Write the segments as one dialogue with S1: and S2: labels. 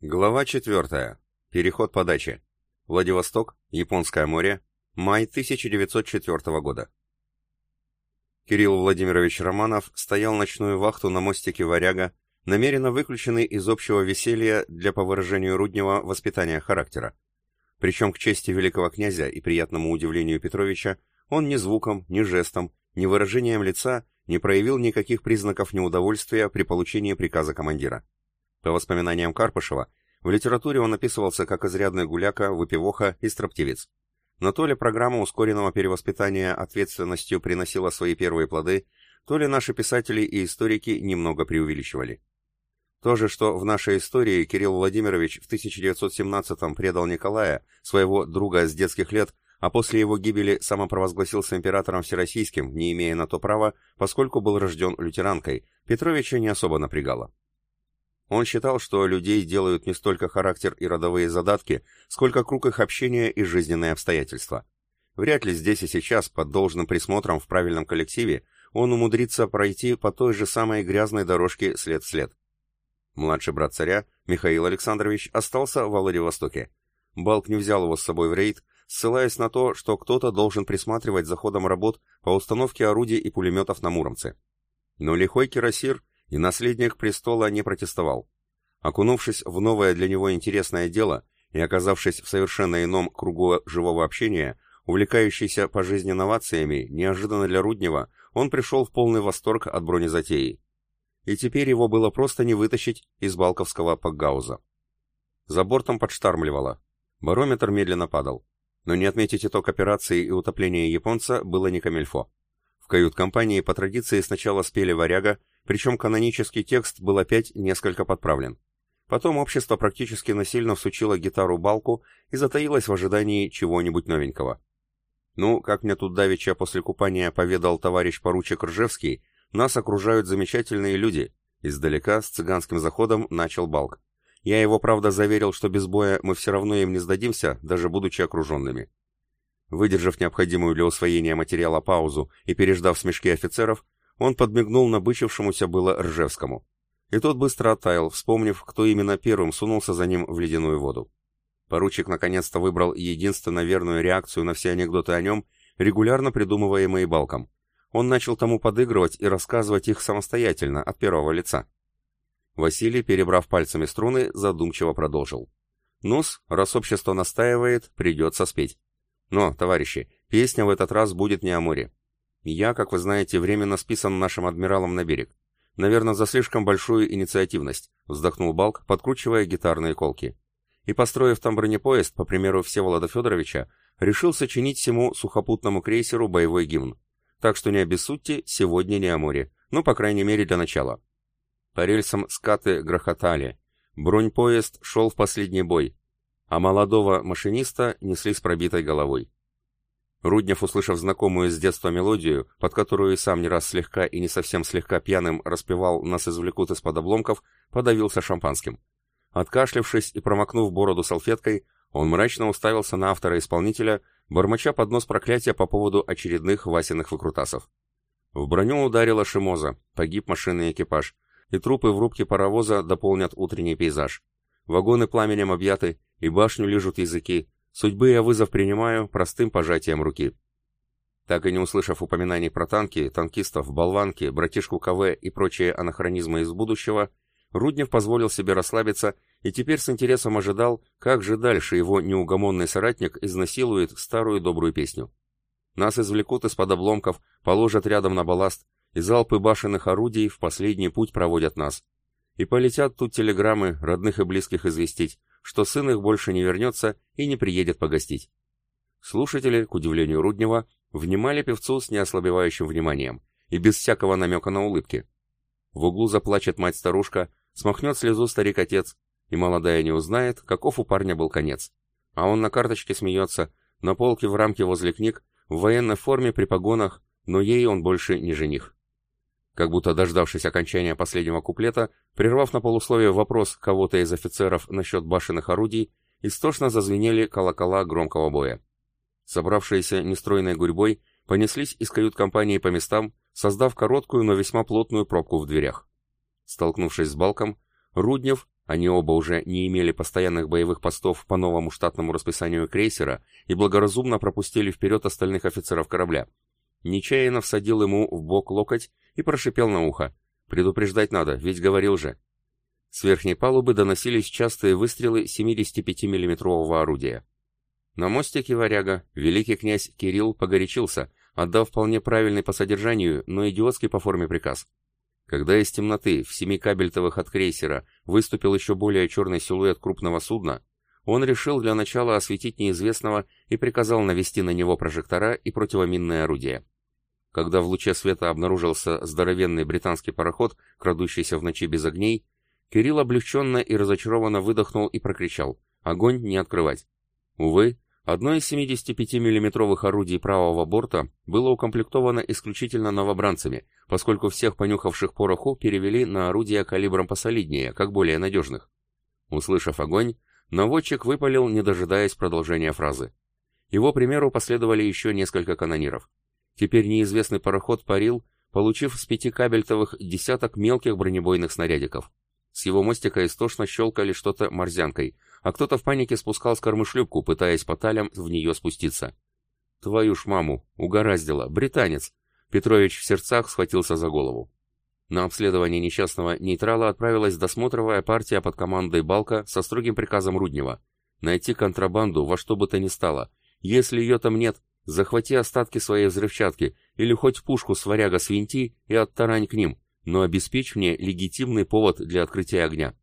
S1: Глава 4. Переход подачи. Владивосток, Японское море, май 1904 года. Кирилл Владимирович Романов стоял ночную вахту на мостике «Варяга», намеренно выключенный из общего веселья для, по выражению Руднева, воспитания характера. Причем к чести великого князя и приятному удивлению Петровича он ни звуком, ни жестом, ни выражением лица не проявил никаких признаков неудовольствия при получении приказа командира. По воспоминаниям Карпышева, в литературе он описывался как изрядный гуляка, выпивоха и строптивец. Но то ли программа ускоренного перевоспитания ответственностью приносила свои первые плоды, то ли наши писатели и историки немного преувеличивали. То же, что в нашей истории Кирилл Владимирович в 1917-м предал Николая, своего друга с детских лет, а после его гибели самопровозгласился императором всероссийским, не имея на то права, поскольку был рожден лютеранкой, Петровича не особо напрягало. Он считал, что людей делают не столько характер и родовые задатки, сколько круг их общения и жизненные обстоятельства. Вряд ли здесь и сейчас, под должным присмотром в правильном коллективе, он умудрится пройти по той же самой грязной дорожке след в след. Младший брат царя, Михаил Александрович, остался в Владивостоке. Балк не взял его с собой в рейд, ссылаясь на то, что кто-то должен присматривать за ходом работ по установке орудий и пулеметов на Муромце. Но лихой кирасир и наследник престола не протестовал. Окунувшись в новое для него интересное дело и оказавшись в совершенно ином кругу живого общения, увлекающийся по жизни новациями, неожиданно для Руднева, он пришел в полный восторг от бронезатеи. И теперь его было просто не вытащить из балковского пакгауза. За бортом подштармливало. Барометр медленно падал. Но не отметить итог операции и утопления японца было не камельфо. В кают-компании по традиции сначала спели «Варяга», причем канонический текст был опять несколько подправлен. Потом общество практически насильно всучило гитару балку и затаилось в ожидании чего-нибудь новенького. Ну, как мне тут давеча после купания поведал товарищ поручик Ржевский, нас окружают замечательные люди. Издалека, с цыганским заходом, начал балк. Я его, правда, заверил, что без боя мы все равно им не сдадимся, даже будучи окруженными. Выдержав необходимую для усвоения материала паузу и переждав смешки офицеров, он подмигнул набычившемуся было Ржевскому. И тот быстро оттаял, вспомнив, кто именно первым сунулся за ним в ледяную воду. Поручик наконец-то выбрал единственно верную реакцию на все анекдоты о нем, регулярно придумываемые Балком. Он начал тому подыгрывать и рассказывать их самостоятельно, от первого лица. Василий, перебрав пальцами струны, задумчиво продолжил. «Ну-с, раз общество настаивает, придется спеть. Но, товарищи, песня в этот раз будет не о море. Я, как вы знаете, временно списан нашим адмиралом на берег. Наверное, за слишком большую инициативность, вздохнул Балк, подкручивая гитарные колки. И, построив там бронепоезд, по примеру Всеволода Федоровича, решил сочинить всему сухопутному крейсеру боевой гимн. Так что не обессудьте, сегодня не о море. Ну, по крайней мере, для начала. По рельсам скаты грохотали. Бронепоезд шел в последний бой, а молодого машиниста несли с пробитой головой. Руднев, услышав знакомую с детства мелодию, под которую и сам не раз слегка и не совсем слегка пьяным распевал «Нас извлекут из-под обломков», подавился шампанским. Откашлившись и промокнув бороду салфеткой, он мрачно уставился на автора-исполнителя, бормоча под нос проклятия по поводу очередных Васиных выкрутасов. В броню ударила Шимоза, погиб машинный экипаж, и трупы в рубке паровоза дополнят утренний пейзаж. Вагоны пламенем объяты, и башню лижут языки, Судьбы я вызов принимаю простым пожатием руки. Так и не услышав упоминаний про танки, танкистов, болванки, братишку КВ и прочие анахронизмы из будущего, Руднев позволил себе расслабиться и теперь с интересом ожидал, как же дальше его неугомонный соратник изнасилует старую добрую песню. Нас извлекут из-под обломков, положат рядом на балласт, и залпы башенных орудий в последний путь проводят нас. И полетят тут телеграммы родных и близких известить, что сын их больше не вернется и не приедет погостить. Слушатели, к удивлению Руднева, внимали певцу с неослабевающим вниманием и без всякого намека на улыбки. В углу заплачет мать-старушка, смахнет слезу старик-отец, и молодая не узнает, каков у парня был конец. А он на карточке смеется, на полке в рамке возле книг, в военной форме при погонах, но ей он больше не жених. Как будто дождавшись окончания последнего куплета, прервав на полусловие вопрос кого-то из офицеров насчет башенных орудий, истошно зазвенели колокола громкого боя. Собравшиеся нестройной гурьбой понеслись из кают-компании по местам, создав короткую, но весьма плотную пробку в дверях. Столкнувшись с Балком, Руднев, они оба уже не имели постоянных боевых постов по новому штатному расписанию крейсера и благоразумно пропустили вперед остальных офицеров корабля. Нечаянно всадил ему в бок локоть и прошипел на ухо. «Предупреждать надо, ведь говорил же». С верхней палубы доносились частые выстрелы 75 миллиметрового орудия. На мостике варяга великий князь Кирилл погорячился, отдав вполне правильный по содержанию, но идиотский по форме приказ. Когда из темноты в семи кабельтовых от крейсера выступил еще более черный силуэт крупного судна, он решил для начала осветить неизвестного и приказал навести на него прожектора и противоминное орудие. Когда в луче света обнаружился здоровенный британский пароход, крадущийся в ночи без огней, Кирилл облегченно и разочарованно выдохнул и прокричал «Огонь не открывать!». Увы, одно из 75 миллиметровых орудий правого борта было укомплектовано исключительно новобранцами, поскольку всех понюхавших пороху перевели на орудия калибром посолиднее, как более надежных. Услышав огонь, наводчик выпалил, не дожидаясь продолжения фразы. Его примеру последовали еще несколько канониров. Теперь неизвестный пароход парил, получив с пяти кабельтовых десяток мелких бронебойных снарядиков. С его мостика истошно щелкали что-то морзянкой, а кто-то в панике спускал с кормы шлюпку, пытаясь по талям в нее спуститься. «Твою ж маму! Угораздило! Британец!» Петрович в сердцах схватился за голову. На обследование несчастного нейтрала отправилась досмотровая партия под командой Балка со строгим приказом Руднева. Найти контрабанду во что бы то ни стало. Если ее там нет, захвати остатки своей взрывчатки или хоть пушку с варяга свинти и оттарань к ним но обеспечь мне легитимный повод для открытия огня.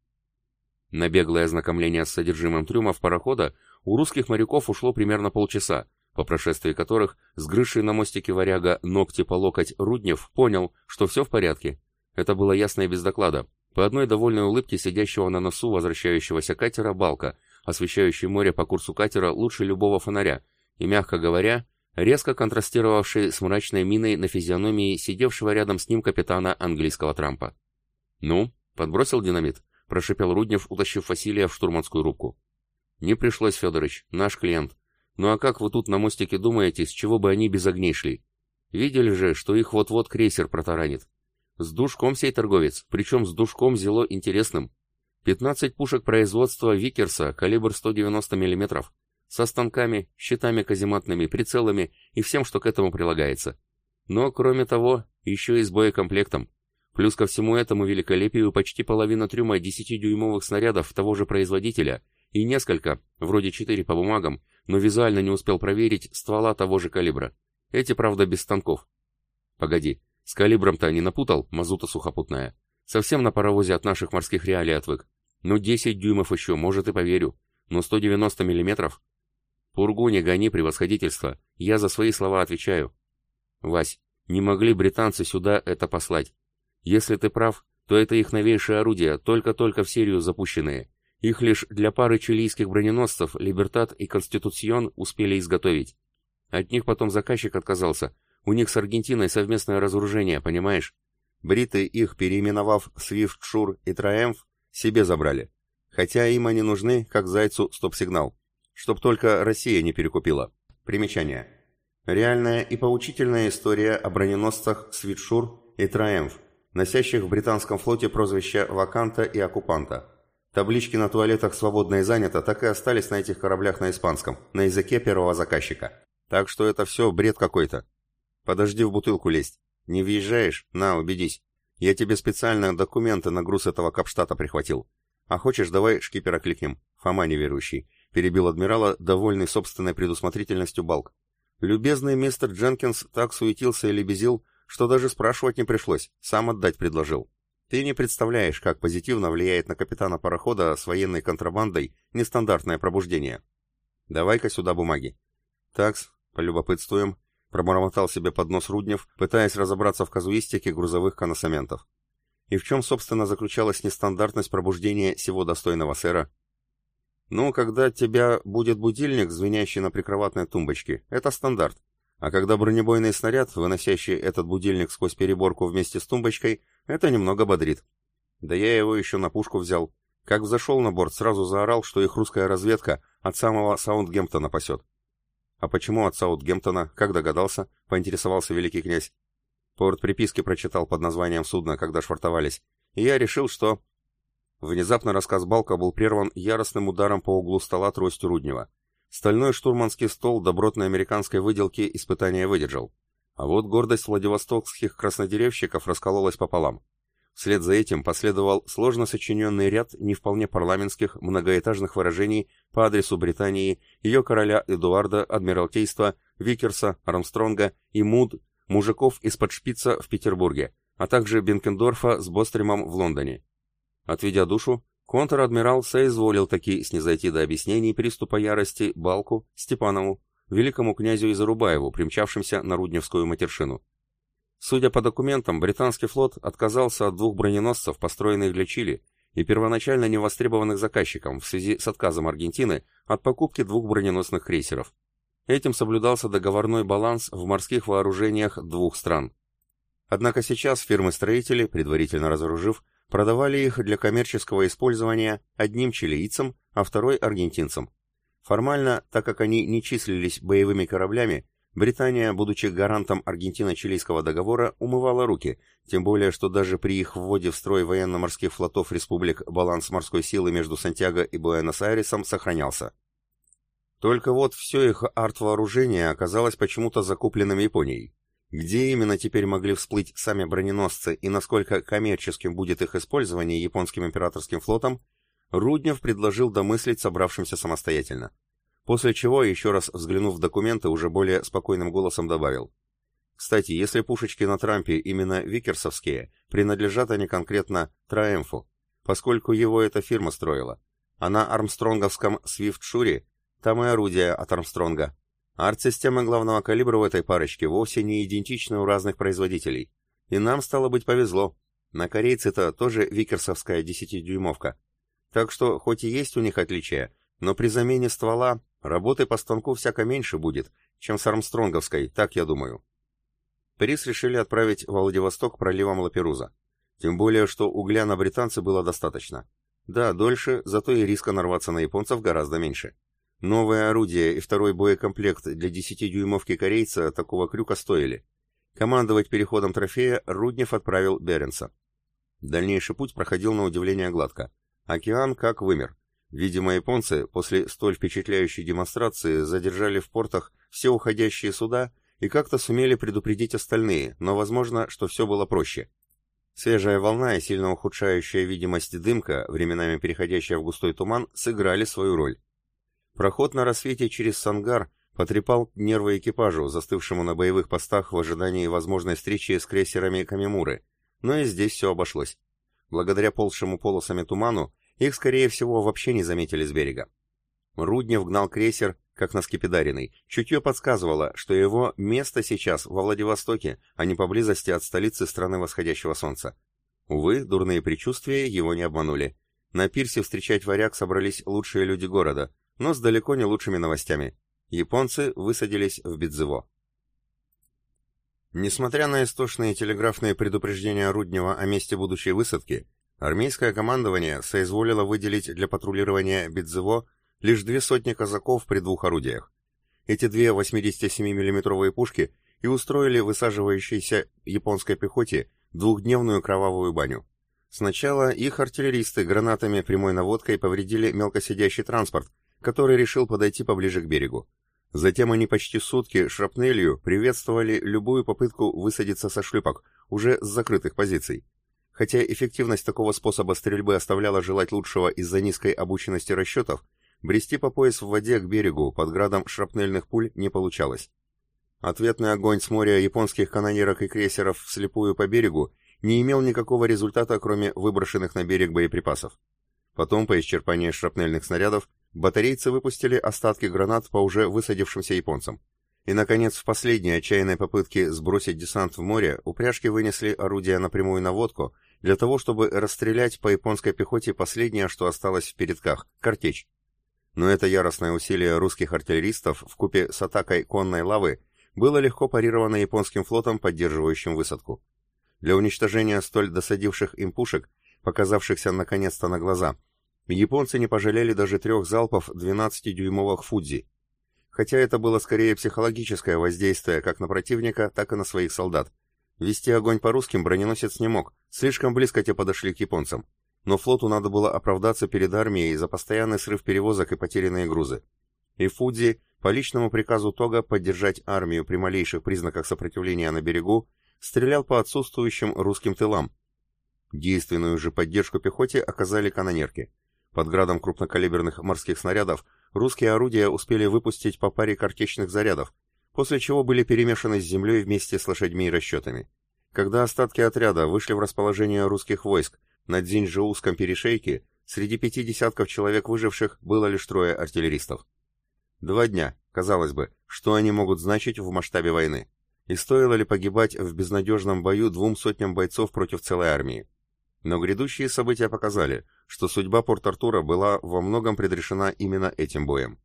S1: На беглое ознакомление с содержимым трюмов парохода у русских моряков ушло примерно полчаса, по прошествии которых сгрызший на мостике варяга ногти по локоть Руднев понял, что все в порядке. Это было ясно и без доклада. По одной довольной улыбке сидящего на носу возвращающегося катера Балка, освещающий море по курсу катера лучше любого фонаря, и, мягко говоря, резко контрастировавший с мрачной миной на физиономии сидевшего рядом с ним капитана английского Трампа. «Ну, подбросил динамит?» – прошипел Руднев, утащив Василия в штурманскую рубку. «Не пришлось, Федорович, наш клиент. Ну а как вы тут на мостике думаете, с чего бы они без огней шли? Видели же, что их вот-вот крейсер протаранит. С душком сей торговец, причем с душком зело интересным. 15 пушек производства Викерса, калибр 190 миллиметров со станками, щитами казематными, прицелами и всем, что к этому прилагается. Но, кроме того, еще и с боекомплектом. Плюс ко всему этому великолепию почти половина трюма 10-дюймовых снарядов того же производителя и несколько, вроде 4 по бумагам, но визуально не успел проверить, ствола того же калибра. Эти, правда, без станков. Погоди, с калибром-то не напутал, мазута сухопутная. Совсем на паровозе от наших морских реалий отвык. Ну 10 дюймов еще, может и поверю. Но 190 миллиметров? Пургу не гони, превосходительство. Я за свои слова отвечаю. Вась, не могли британцы сюда это послать. Если ты прав, то это их новейшие орудия, только-только в серию запущенные. Их лишь для пары чилийских броненосцев «Либертат» и «Конституцион» успели изготовить. От них потом заказчик отказался. У них с Аргентиной совместное разоружение, понимаешь? Бриты их, переименовав «Свифт», «Шур» и «Троэмф», себе забрали. Хотя им они нужны, как зайцу стоп-сигнал. Чтоб только Россия не перекупила. Примечание. Реальная и поучительная история о броненосцах «Свитшур» и «Траэмф», носящих в британском флоте прозвища «Ваканта» и «Оккупанта». Таблички на туалетах «Свободно и занято» так и остались на этих кораблях на испанском, на языке первого заказчика. Так что это все бред какой-то. Подожди в бутылку лезть. Не въезжаешь? На, убедись. Я тебе специально документы на груз этого капштата прихватил. А хочешь, давай шкипера кликнем. Фома неверующий перебил адмирала, довольный собственной предусмотрительностью Балк. Любезный мистер Дженкинс так суетился и лебезил, что даже спрашивать не пришлось, сам отдать предложил. Ты не представляешь, как позитивно влияет на капитана парохода с военной контрабандой нестандартное пробуждение. Давай-ка сюда бумаги. Такс, полюбопытствуем, пробормотал себе под нос Руднев, пытаясь разобраться в казуистике грузовых коносаментов. И в чем, собственно, заключалась нестандартность пробуждения всего достойного сэра? Ну, когда тебя будет будильник, звенящий на прикроватной тумбочке, это стандарт. А когда бронебойный снаряд, выносящий этот будильник сквозь переборку вместе с тумбочкой, это немного бодрит. Да я его еще на пушку взял. Как взошел на борт, сразу заорал, что их русская разведка от самого Саундгемптона пасет. «А почему от Саутгемптона? Как догадался?» — поинтересовался великий князь. Порт приписки прочитал под названием судна, когда швартовались, и я решил, что... Внезапно рассказ Балка был прерван яростным ударом по углу стола тростью Руднева. Стальной штурманский стол добротной американской выделки испытания выдержал. А вот гордость владивостокских краснодеревщиков раскололась пополам. Вслед за этим последовал сложно сочиненный ряд не вполне парламентских многоэтажных выражений по адресу Британии, ее короля Эдуарда, Адмиралтейства, Викерса, Армстронга и Муд, мужиков из-под шпица в Петербурге, а также Бенкендорфа с Бостримом в Лондоне. Отведя душу, контр-адмирал соизволил таки снизойти до объяснений приступа ярости Балку, Степанову, великому князю Изарубаеву, примчавшимся на Рудневскую матершину. Судя по документам, британский флот отказался от двух броненосцев, построенных для Чили, и первоначально невостребованных заказчиком в связи с отказом Аргентины от покупки двух броненосных крейсеров. Этим соблюдался договорной баланс в морских вооружениях двух стран. Однако сейчас фирмы-строители, предварительно разоружив, продавали их для коммерческого использования одним чилийцам, а второй аргентинцам. Формально, так как они не числились боевыми кораблями, Британия, будучи гарантом Аргентино-Чилийского договора, умывала руки, тем более, что даже при их вводе в строй военно-морских флотов республик баланс морской силы между Сантьяго и Буэнос-Айресом сохранялся. Только вот все их арт-вооружение оказалось почему-то закупленным Японией. Где именно теперь могли всплыть сами броненосцы и насколько коммерческим будет их использование японским императорским флотом, Руднев предложил домыслить собравшимся самостоятельно. После чего, еще раз взглянув в документы, уже более спокойным голосом добавил. Кстати, если пушечки на Трампе именно викерсовские, принадлежат они конкретно Траэмфу, поскольку его эта фирма строила. А на армстронговском Свифт-Шуре там и орудия от Армстронга. Арт-системы главного калибра в этой парочке вовсе не идентичны у разных производителей. И нам, стало быть, повезло. На корейце-то тоже викерсовская 10-дюймовка. Так что, хоть и есть у них отличия, но при замене ствола Работы по станку всяко меньше будет, чем с Армстронговской, так я думаю. Приз решили отправить в Владивосток проливом Лаперуза. Тем более, что угля на британцы было достаточно. Да, дольше, зато и риска нарваться на японцев гораздо меньше. Новое орудие и второй боекомплект для 10-дюймовки корейца такого крюка стоили. Командовать переходом трофея Руднев отправил Беренса. Дальнейший путь проходил на удивление гладко. Океан как вымер. Видимо, японцы после столь впечатляющей демонстрации задержали в портах все уходящие суда и как-то сумели предупредить остальные, но возможно, что все было проще. Свежая волна и сильно ухудшающая видимость дымка, временами переходящая в густой туман, сыграли свою роль. Проход на рассвете через Сангар потрепал нервы экипажу, застывшему на боевых постах в ожидании возможной встречи с крейсерами Камимуры, но и здесь все обошлось. Благодаря ползшему полосами туману их, скорее всего, вообще не заметили с берега. Руднев гнал крейсер, как на скипидаренный. Чутье подсказывало, что его место сейчас во Владивостоке, а не поблизости от столицы страны восходящего солнца. Увы, дурные предчувствия его не обманули. На пирсе встречать варяг собрались лучшие люди города, но с далеко не лучшими новостями. Японцы высадились в Бидзево. Несмотря на истошные телеграфные предупреждения Руднева о месте будущей высадки, Армейское командование соизволило выделить для патрулирования Бидзево лишь две сотни казаков при двух орудиях. Эти две 87 миллиметровые пушки и устроили высаживающейся японской пехоте двухдневную кровавую баню. Сначала их артиллеристы гранатами прямой наводкой повредили мелкосидящий транспорт, который решил подойти поближе к берегу. Затем они почти сутки шрапнелью приветствовали любую попытку высадиться со шлюпок, уже с закрытых позиций. Хотя эффективность такого способа стрельбы оставляла желать лучшего из-за низкой обученности расчетов, брести по пояс в воде к берегу под градом шрапнельных пуль не получалось. Ответный огонь с моря японских канонерок и крейсеров вслепую по берегу не имел никакого результата, кроме выброшенных на берег боеприпасов. Потом, по исчерпании шрапнельных снарядов, батарейцы выпустили остатки гранат по уже высадившимся японцам. И, наконец, в последней отчаянной попытке сбросить десант в море, упряжки вынесли орудия на прямую наводку для того, чтобы расстрелять по японской пехоте последнее, что осталось в передках — картечь. Но это яростное усилие русских артиллеристов в купе с атакой конной лавы было легко парировано японским флотом, поддерживающим высадку. Для уничтожения столь досадивших им пушек, показавшихся наконец-то на глаза, японцы не пожалели даже трех залпов 12-дюймовых «Фудзи», хотя это было скорее психологическое воздействие как на противника, так и на своих солдат. Вести огонь по русским броненосец не мог, слишком близко те подошли к японцам. Но флоту надо было оправдаться перед армией за постоянный срыв перевозок и потерянные грузы. И Фудзи по личному приказу Тога поддержать армию при малейших признаках сопротивления на берегу стрелял по отсутствующим русским тылам. Действенную же поддержку пехоте оказали канонерки. Под градом крупнокалиберных морских снарядов русские орудия успели выпустить по паре картечных зарядов, после чего были перемешаны с землей вместе с лошадьми и расчетами. Когда остатки отряда вышли в расположение русских войск на Дзиньжоуском перешейке, среди пяти десятков человек выживших было лишь трое артиллеристов. Два дня, казалось бы, что они могут значить в масштабе войны? И стоило ли погибать в безнадежном бою двум сотням бойцов против целой армии? Но грядущие события показали, что судьба Порт-Артура была во многом предрешена именно этим боем.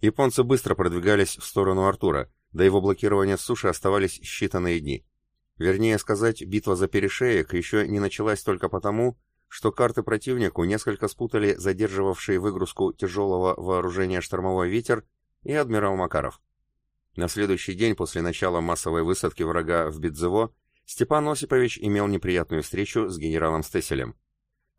S1: Японцы быстро продвигались в сторону Артура, до его блокирования с суши оставались считанные дни. Вернее сказать, битва за перешеек еще не началась только потому, что карты противнику несколько спутали задерживавший выгрузку тяжелого вооружения штормовой ветер и адмирал Макаров. На следующий день после начала массовой высадки врага в Бедзево Степан Осипович имел неприятную встречу с генералом Стеселем.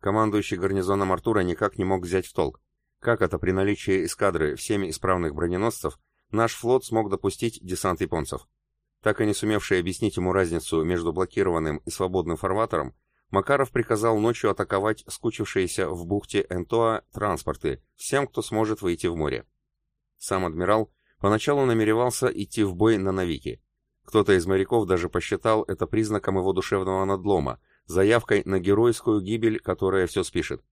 S1: Командующий гарнизоном Артура никак не мог взять в толк, как это при наличии эскадры всеми исправных броненосцев наш флот смог допустить десант японцев. Так и не сумевший объяснить ему разницу между блокированным и свободным фарватером, Макаров приказал ночью атаковать скучившиеся в бухте Энтоа транспорты всем, кто сможет выйти в море. Сам адмирал поначалу намеревался идти в бой на Навике, кто-то из моряков даже посчитал это признаком его душевного надлома, заявкой на геройскую гибель, которая все спишет.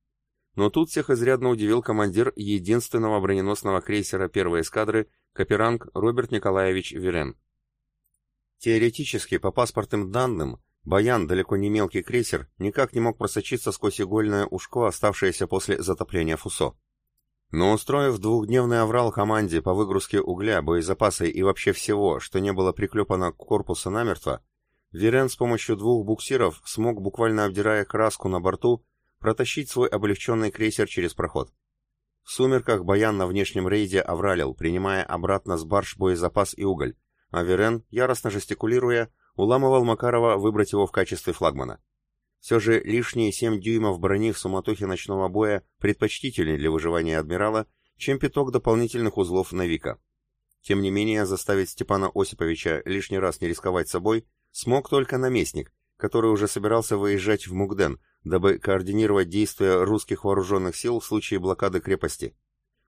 S1: Но тут всех изрядно удивил командир единственного броненосного крейсера первой эскадры, каперанг Роберт Николаевич Вирен. Теоретически, по паспортным данным, Баян, далеко не мелкий крейсер, никак не мог просочиться сквозь игольное ушко, оставшееся после затопления Фусо. Но устроив двухдневный аврал команде по выгрузке угля, боезапаса и вообще всего, что не было приклепано к корпусу намертво, Верен с помощью двух буксиров смог, буквально обдирая краску на борту, протащить свой облегченный крейсер через проход. В сумерках Баян на внешнем рейде авралил, принимая обратно с барж боезапас и уголь, а Верен, яростно жестикулируя, уламывал Макарова выбрать его в качестве флагмана. Все же лишние 7 дюймов брони в суматохе ночного боя предпочтительнее для выживания адмирала, чем пяток дополнительных узлов на Вика. Тем не менее, заставить Степана Осиповича лишний раз не рисковать собой смог только наместник, который уже собирался выезжать в Мугден, дабы координировать действия русских вооруженных сил в случае блокады крепости.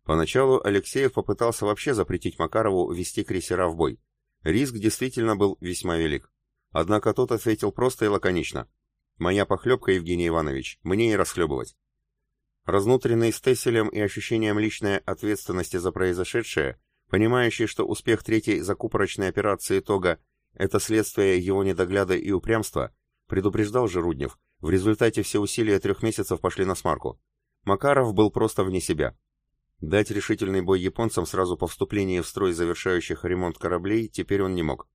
S1: Поначалу Алексеев попытался вообще запретить Макарову вести крейсера в бой. Риск действительно был весьма велик. Однако тот ответил просто и лаконично – Моя похлебка, Евгений Иванович, мне и расхлебывать. Разнутренный Стесселем и ощущением личной ответственности за произошедшее, понимающий, что успех третьей закупорочной операции Тога – это следствие его недогляда и упрямства, предупреждал же Руднев, в результате все усилия трех месяцев пошли на смарку. Макаров был просто вне себя. Дать решительный бой японцам сразу по вступлении в строй завершающих ремонт кораблей теперь он не мог.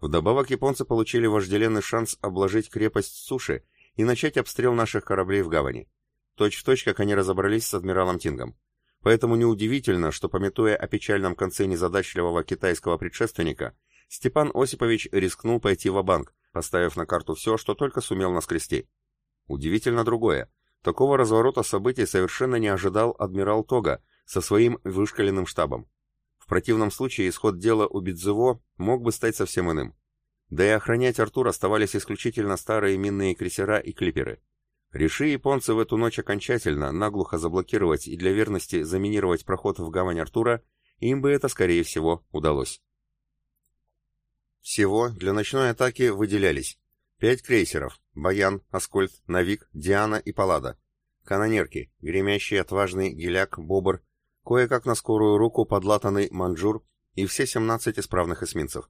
S1: Вдобавок японцы получили вожделенный шанс обложить крепость суши и начать обстрел наших кораблей в гавани. Точь в точь, как они разобрались с адмиралом Тингом. Поэтому неудивительно, что, пометуя о печальном конце незадачливого китайского предшественника, Степан Осипович рискнул пойти в банк поставив на карту все, что только сумел наскрести. Удивительно другое. Такого разворота событий совершенно не ожидал адмирал Тога со своим вышкаленным штабом. В противном случае исход дела у Бидзево мог бы стать совсем иным. Да и охранять Артур оставались исключительно старые минные крейсера и клиперы. Реши японцы в эту ночь окончательно наглухо заблокировать и для верности заминировать проход в гавань Артура, им бы это, скорее всего, удалось. Всего для ночной атаки выделялись пять крейсеров – Баян, Аскольд, Навик, Диана и Паллада, канонерки, гремящий отважный Геляк, Бобр, кое-как на скорую руку подлатанный Манджур и все 17 исправных эсминцев.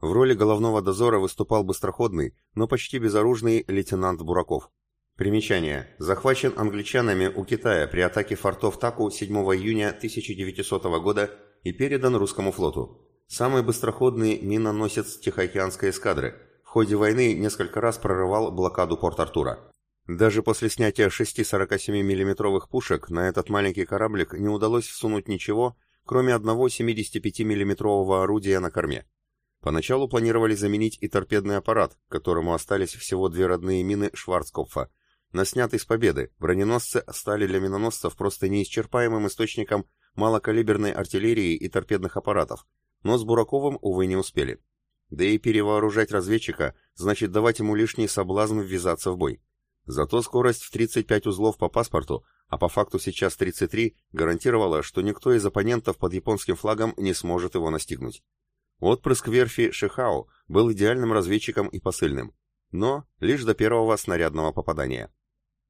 S1: В роли головного дозора выступал быстроходный, но почти безоружный лейтенант Бураков. Примечание. Захвачен англичанами у Китая при атаке фортов Таку 7 июня 1900 года и передан русскому флоту. Самый быстроходный миноносец Тихоокеанской эскадры. В ходе войны несколько раз прорывал блокаду Порт-Артура. Даже после снятия шести 47 миллиметровых пушек на этот маленький кораблик не удалось всунуть ничего, кроме одного 75 миллиметрового орудия на корме. Поначалу планировали заменить и торпедный аппарат, которому остались всего две родные мины Шварцкопфа. На снятый с победы броненосцы стали для миноносцев просто неисчерпаемым источником малокалиберной артиллерии и торпедных аппаратов, но с Бураковым, увы, не успели. Да и перевооружать разведчика значит давать ему лишний соблазн ввязаться в бой. Зато скорость в 35 узлов по паспорту, а по факту сейчас 33, гарантировала, что никто из оппонентов под японским флагом не сможет его настигнуть. Отпрыск верфи Шихао был идеальным разведчиком и посыльным, но лишь до первого снарядного попадания.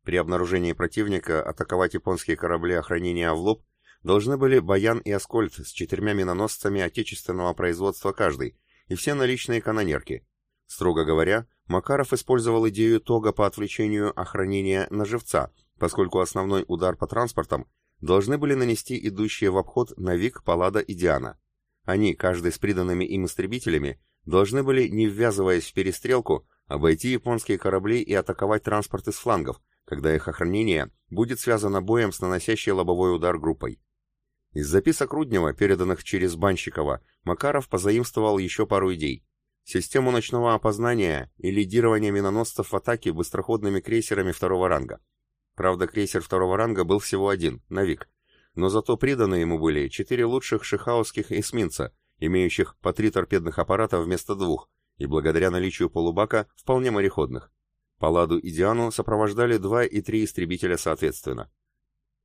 S1: При обнаружении противника атаковать японские корабли охранения в лоб должны были Баян и Аскольд с четырьмя миноносцами отечественного производства каждый и все наличные канонерки. Строго говоря, Макаров использовал идею тога по отвлечению охранения на живца, поскольку основной удар по транспортам должны были нанести идущие в обход Навик, Паллада и Диана. Они, каждый с приданными им истребителями, должны были, не ввязываясь в перестрелку, обойти японские корабли и атаковать транспорты с флангов, когда их охранение будет связано боем с наносящей лобовой удар группой. Из записок Руднева, переданных через Банщикова, Макаров позаимствовал еще пару идей систему ночного опознания и лидирование миноносцев в атаке быстроходными крейсерами второго ранга. Правда, крейсер второго ранга был всего один, «Навик», но зато приданы ему были четыре лучших шихаусских эсминца, имеющих по три торпедных аппарата вместо двух, и благодаря наличию полубака вполне мореходных. Палладу и Диану сопровождали два и три истребителя соответственно.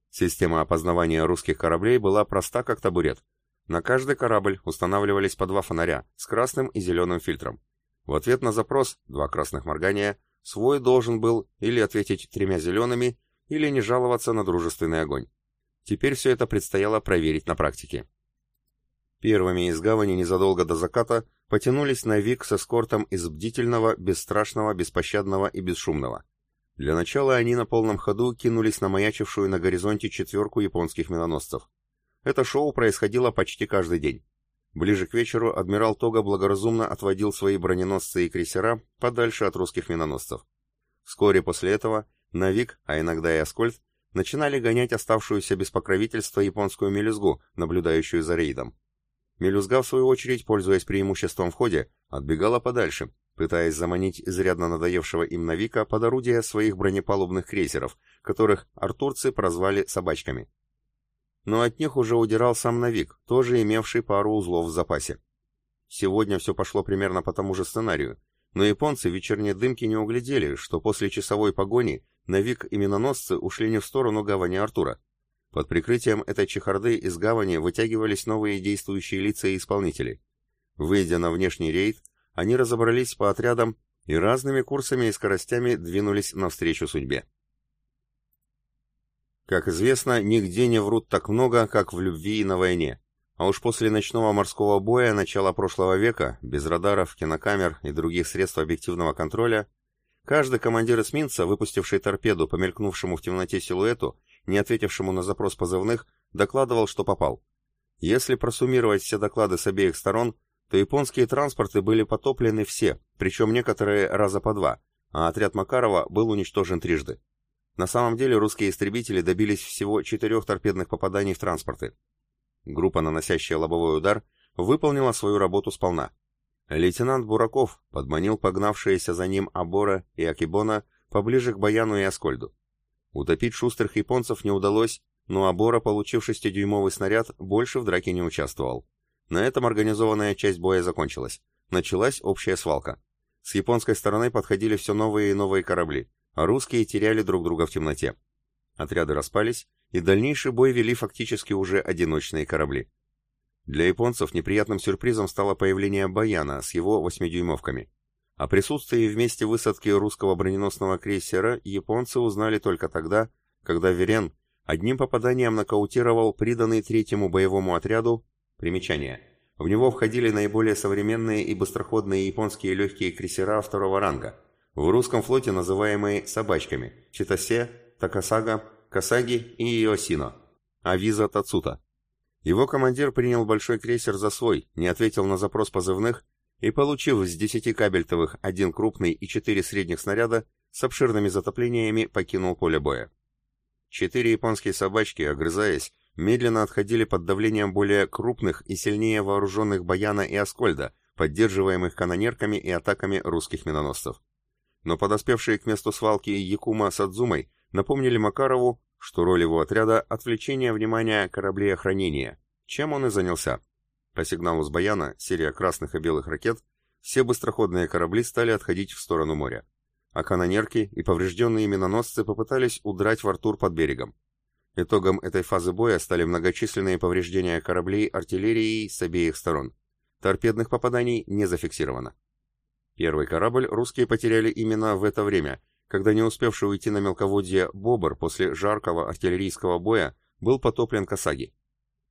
S1: Система опознавания русских кораблей была проста как табурет. На каждый корабль устанавливались по два фонаря с красным и зеленым фильтром. В ответ на запрос, два красных моргания, свой должен был или ответить тремя зелеными, или не жаловаться на дружественный огонь. Теперь все это предстояло проверить на практике. Первыми из гавани незадолго до заката потянулись на Вик с эскортом из бдительного, бесстрашного, беспощадного и бесшумного. Для начала они на полном ходу кинулись на маячившую на горизонте четверку японских миноносцев. Это шоу происходило почти каждый день. Ближе к вечеру адмирал Тога благоразумно отводил свои броненосцы и крейсера подальше от русских миноносцев. Вскоре после этого Навик, а иногда и Аскольд, начинали гонять оставшуюся без покровительства японскую мелюзгу, наблюдающую за рейдом. Мелюзга, в свою очередь, пользуясь преимуществом в ходе, отбегала подальше, пытаясь заманить изрядно надоевшего им Навика под орудие своих бронепалубных крейсеров, которых артурцы прозвали «собачками» но от них уже удирал сам Навик, тоже имевший пару узлов в запасе. Сегодня все пошло примерно по тому же сценарию, но японцы в вечерней дымке не углядели, что после часовой погони Навик и миноносцы ушли не в сторону гавани Артура. Под прикрытием этой чехарды из гавани вытягивались новые действующие лица и исполнители. Выйдя на внешний рейд, они разобрались по отрядам и разными курсами и скоростями двинулись навстречу судьбе. Как известно, нигде не врут так много, как в любви и на войне. А уж после ночного морского боя начала прошлого века, без радаров, кинокамер и других средств объективного контроля, каждый командир эсминца, выпустивший торпеду по мелькнувшему в темноте силуэту, не ответившему на запрос позывных, докладывал, что попал. Если просуммировать все доклады с обеих сторон, то японские транспорты были потоплены все, причем некоторые раза по два, а отряд Макарова был уничтожен трижды. На самом деле русские истребители добились всего четырех торпедных попаданий в транспорты. Группа, наносящая лобовой удар, выполнила свою работу сполна. Лейтенант Бураков подманил погнавшиеся за ним Абора и Акибона поближе к Баяну и Аскольду. Утопить шустрых японцев не удалось, но Абора, получив шестидюймовый снаряд, больше в драке не участвовал. На этом организованная часть боя закончилась. Началась общая свалка. С японской стороны подходили все новые и новые корабли а русские теряли друг друга в темноте. Отряды распались, и дальнейший бой вели фактически уже одиночные корабли. Для японцев неприятным сюрпризом стало появление Баяна с его восьмидюймовками. О присутствии в месте высадки русского броненосного крейсера японцы узнали только тогда, когда Верен одним попаданием нокаутировал приданный третьему боевому отряду примечание. В него входили наиболее современные и быстроходные японские легкие крейсера второго ранга – в русском флоте называемые «собачками» – Читасе, Такасага, Касаги и Иосино, Авиза Тацута. Его командир принял большой крейсер за свой, не ответил на запрос позывных и, получив с 10 кабельтовых один крупный и четыре средних снаряда, с обширными затоплениями покинул поле боя. Четыре японские собачки, огрызаясь, медленно отходили под давлением более крупных и сильнее вооруженных Баяна и Аскольда, поддерживаемых канонерками и атаками русских миноносцев. Но подоспевшие к месту свалки Якума с Адзумой напомнили Макарову, что роль его отряда – отвлечение внимания кораблей охранения, чем он и занялся. По сигналу с Баяна, серия красных и белых ракет, все быстроходные корабли стали отходить в сторону моря. А канонерки и поврежденные миноносцы попытались удрать в Артур под берегом. Итогом этой фазы боя стали многочисленные повреждения кораблей артиллерией с обеих сторон. Торпедных попаданий не зафиксировано. Первый корабль русские потеряли именно в это время, когда не успевший уйти на мелководье «Бобр» после жаркого артиллерийского боя был потоплен Касаги.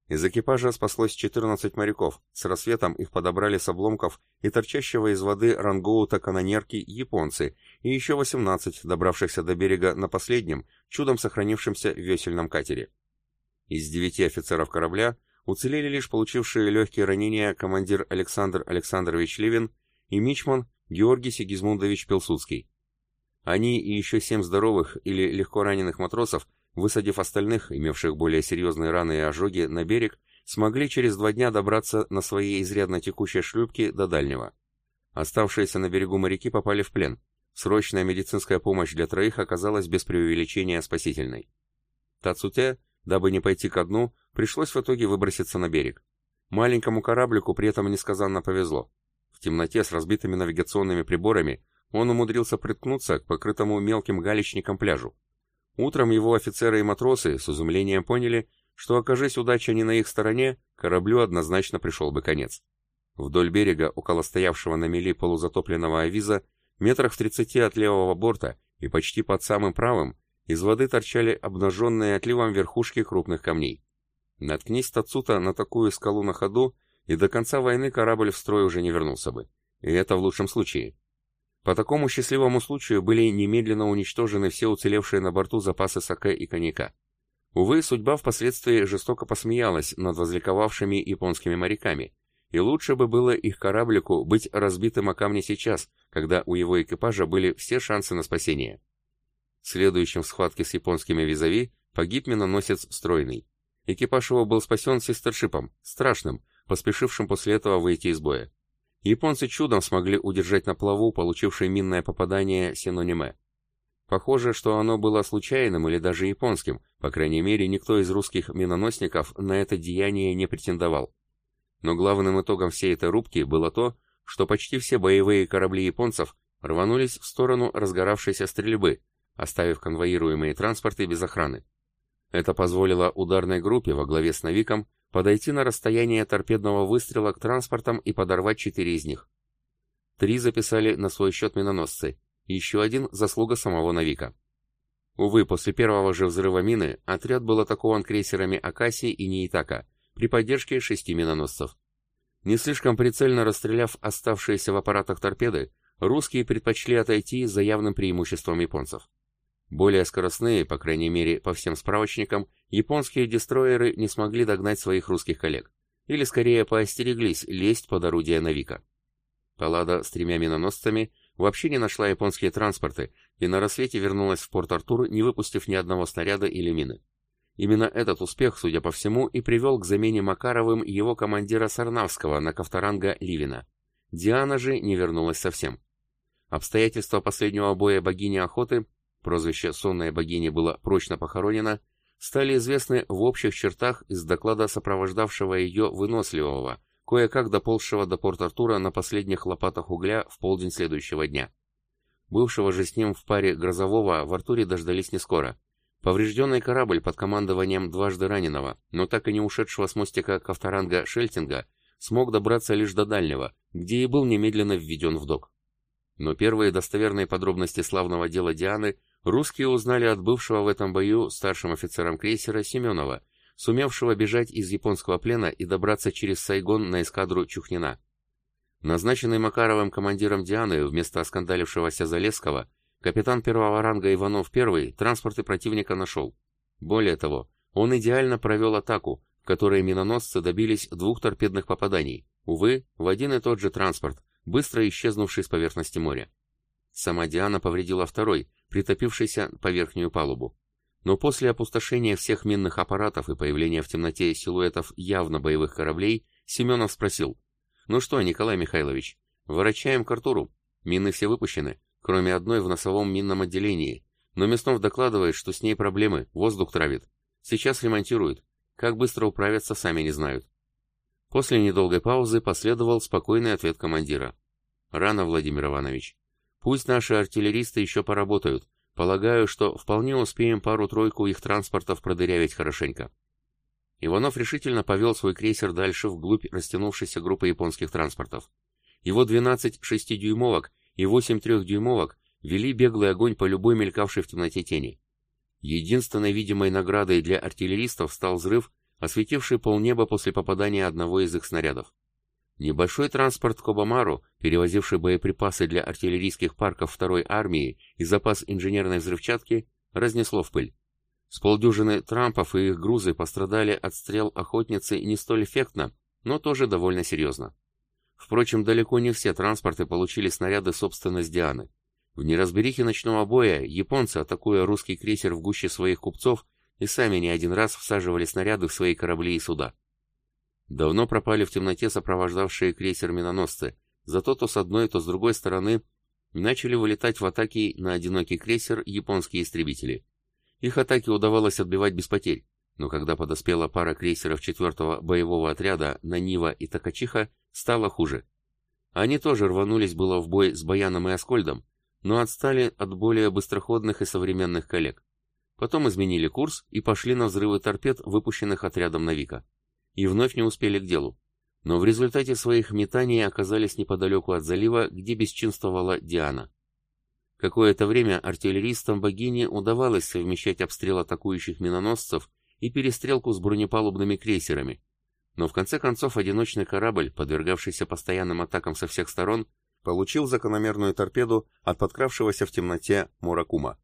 S1: Из экипажа спаслось 14 моряков, с рассветом их подобрали с обломков и торчащего из воды рангоута канонерки японцы, и еще 18, добравшихся до берега на последнем, чудом сохранившемся весельном катере. Из девяти офицеров корабля уцелели лишь получившие легкие ранения командир Александр Александрович Левин и мичман Георгий Сигизмундович Пилсудский. Они и еще семь здоровых или легко раненых матросов, высадив остальных, имевших более серьезные раны и ожоги, на берег, смогли через два дня добраться на своей изрядно текущей шлюпке до дальнего. Оставшиеся на берегу моряки попали в плен. Срочная медицинская помощь для троих оказалась без преувеличения спасительной. Тацуте, дабы не пойти ко дну, пришлось в итоге выброситься на берег. Маленькому кораблику при этом несказанно повезло. Темноте с разбитыми навигационными приборами он умудрился приткнуться к покрытому мелким галечником пляжу. Утром его офицеры и матросы с изумлением поняли, что, окажись удача не на их стороне, кораблю однозначно пришел бы конец. Вдоль берега, около стоявшего на мели полузатопленного авиза, метрах в тридцати от левого борта и почти под самым правым, из воды торчали обнаженные отливом верхушки крупных камней. Наткнись Тацута на такую скалу на ходу, и до конца войны корабль в строй уже не вернулся бы. И это в лучшем случае. По такому счастливому случаю были немедленно уничтожены все уцелевшие на борту запасы саке и коньяка. Увы, судьба впоследствии жестоко посмеялась над возликовавшими японскими моряками, и лучше бы было их кораблику быть разбитым о камни сейчас, когда у его экипажа были все шансы на спасение. Следующим в схватке с японскими визави погиб миноносец Стройный. Экипаж его был спасен систершипом, страшным, поспешившим после этого выйти из боя. Японцы чудом смогли удержать на плаву получившее минное попадание Синониме. Похоже, что оно было случайным или даже японским, по крайней мере, никто из русских миноносников на это деяние не претендовал. Но главным итогом всей этой рубки было то, что почти все боевые корабли японцев рванулись в сторону разгоравшейся стрельбы, оставив конвоируемые транспорты без охраны. Это позволило ударной группе во главе с Навиком подойти на расстояние торпедного выстрела к транспортам и подорвать четыре из них. Три записали на свой счет миноносцы, еще один – заслуга самого Навика. Увы, после первого же взрыва мины отряд был атакован крейсерами Акаси и Неитака при поддержке шести миноносцев. Не слишком прицельно расстреляв оставшиеся в аппаратах торпеды, русские предпочли отойти за явным преимуществом японцев. Более скоростные, по крайней мере, по всем справочникам, японские дестройеры не смогли догнать своих русских коллег. Или скорее поостереглись лезть под орудия Навика. Паллада с тремя миноносцами вообще не нашла японские транспорты и на рассвете вернулась в порт Артур, не выпустив ни одного снаряда или мины. Именно этот успех, судя по всему, и привел к замене Макаровым его командира Сарнавского на Ковторанга Ливина. Диана же не вернулась совсем. Обстоятельства последнего боя богини охоты прозвище «Сонная богиня» было прочно похоронено, стали известны в общих чертах из доклада сопровождавшего ее выносливого, кое-как доползшего до Порт-Артура на последних лопатах угля в полдень следующего дня. Бывшего же с ним в паре Грозового в Артуре дождались не скоро. Поврежденный корабль под командованием дважды раненого, но так и не ушедшего с мостика Ковторанга Шельтинга, смог добраться лишь до дальнего, где и был немедленно введен в док. Но первые достоверные подробности славного дела Дианы Русские узнали от бывшего в этом бою старшим офицером крейсера Семенова, сумевшего бежать из японского плена и добраться через Сайгон на эскадру Чухнина. Назначенный Макаровым командиром Дианы вместо оскандалившегося Залесского, капитан первого ранга Иванов I транспорты противника нашел. Более того, он идеально провел атаку, в которой миноносцы добились двух торпедных попаданий, увы, в один и тот же транспорт, быстро исчезнувший с поверхности моря. Сама Диана повредила второй, притопившийся по верхнюю палубу.
S2: Но после опустошения всех минных аппаратов и появления в темноте силуэтов явно боевых кораблей, Семенов спросил. «Ну что, Николай Михайлович, ворочаем к Артуру. Мины все выпущены, кроме одной в носовом минном отделении. Но Мяснов докладывает, что с ней проблемы, воздух травит. Сейчас ремонтируют. Как быстро управятся, сами не знают». После недолгой паузы последовал спокойный ответ командира. «Рано, Владимир Иванович. Пусть наши артиллеристы еще поработают, Полагаю, что вполне успеем пару-тройку их транспортов продырявить хорошенько. Иванов решительно повел свой крейсер дальше вглубь растянувшейся группы японских транспортов. Его 12 шестидюймовок и 8 трехдюймовок вели беглый огонь по любой мелькавшей в темноте тени. Единственной видимой наградой для артиллеристов стал взрыв, осветивший полнеба после попадания одного из их снарядов. Небольшой транспорт Кобамару, перевозивший боеприпасы для артиллерийских парков второй армии и запас инженерной взрывчатки, разнесло в пыль. С полдюжины трампов и их грузы пострадали от стрел охотницы не столь эффектно, но тоже довольно серьезно. Впрочем, далеко не все транспорты получили снаряды собственность Дианы. В неразберихе ночного боя японцы, атакуя русский крейсер в гуще своих купцов, и сами не один раз всаживали снаряды в свои корабли и суда. Давно пропали в темноте сопровождавшие крейсер миноносцы, зато то с одной, то с другой стороны начали вылетать в атаки на одинокий крейсер японские истребители. Их атаки удавалось отбивать без потерь, но когда подоспела пара крейсеров 4-го боевого отряда на Нива и Такачиха, стало хуже. Они тоже рванулись было в бой с Баяном и Аскольдом, но отстали от более быстроходных и современных коллег. Потом изменили курс и пошли на взрывы торпед, выпущенных отрядом Навика и вновь не успели к делу. Но в результате своих метаний оказались неподалеку от залива, где бесчинствовала Диана. Какое-то время артиллеристам богини удавалось совмещать обстрел атакующих миноносцев и перестрелку с бронепалубными крейсерами, но в конце концов одиночный корабль, подвергавшийся постоянным атакам со всех сторон, получил закономерную торпеду от подкравшегося в темноте Муракума.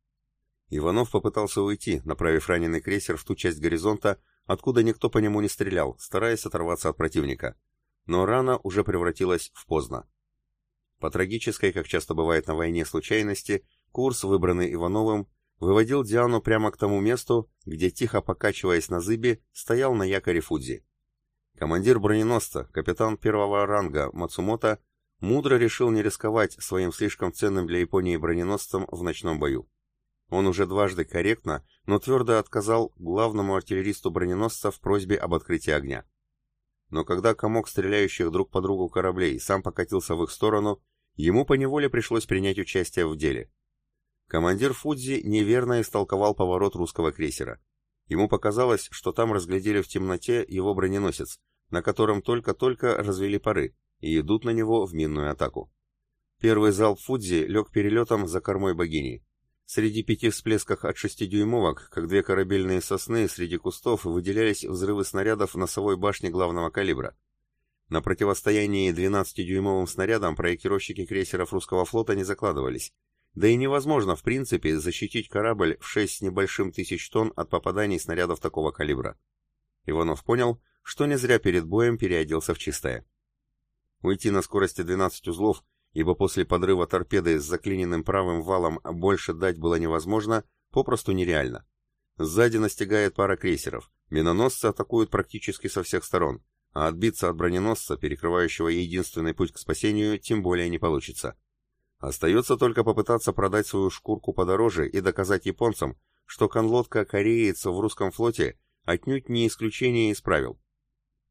S2: Иванов попытался уйти, направив раненый крейсер в ту часть горизонта, откуда никто по нему не стрелял, стараясь оторваться от противника. Но рана уже превратилась в поздно. По трагической, как часто бывает на войне, случайности, курс, выбранный Ивановым, выводил Диану прямо к тому месту, где, тихо покачиваясь на зыбе, стоял на якоре Фудзи. Командир броненосца, капитан первого ранга Мацумото, мудро решил не рисковать своим слишком ценным для Японии броненосцем в ночном бою. Он уже дважды корректно, но твердо отказал главному артиллеристу броненосца в просьбе об открытии огня. Но когда комок стреляющих друг по другу кораблей сам покатился в их сторону, ему поневоле пришлось принять участие в деле. Командир Фудзи неверно истолковал поворот русского крейсера. Ему показалось, что там разглядели в темноте его броненосец, на котором только-только развели пары, и идут на него в минную атаку. Первый залп Фудзи лег перелетом за кормой богини. Среди пяти всплесков от шестидюймовок, как две корабельные сосны среди кустов, выделялись взрывы снарядов носовой башни главного калибра. На противостоянии 12-дюймовым снарядам проектировщики крейсеров русского флота не закладывались. Да и невозможно, в принципе, защитить корабль в 6 с небольшим тысяч тонн от попаданий снарядов такого калибра. Иванов понял, что не зря перед боем переоделся в чистое. Уйти на скорости 12 узлов ибо после подрыва торпеды с заклиненным правым валом больше дать было невозможно, попросту нереально. Сзади настигает пара крейсеров, миноносцы атакуют практически со всех сторон, а отбиться от броненосца, перекрывающего единственный путь к спасению, тем более не получится. Остается только попытаться продать свою шкурку подороже и доказать японцам, что конлодка кореец в русском флоте отнюдь не исключение из правил.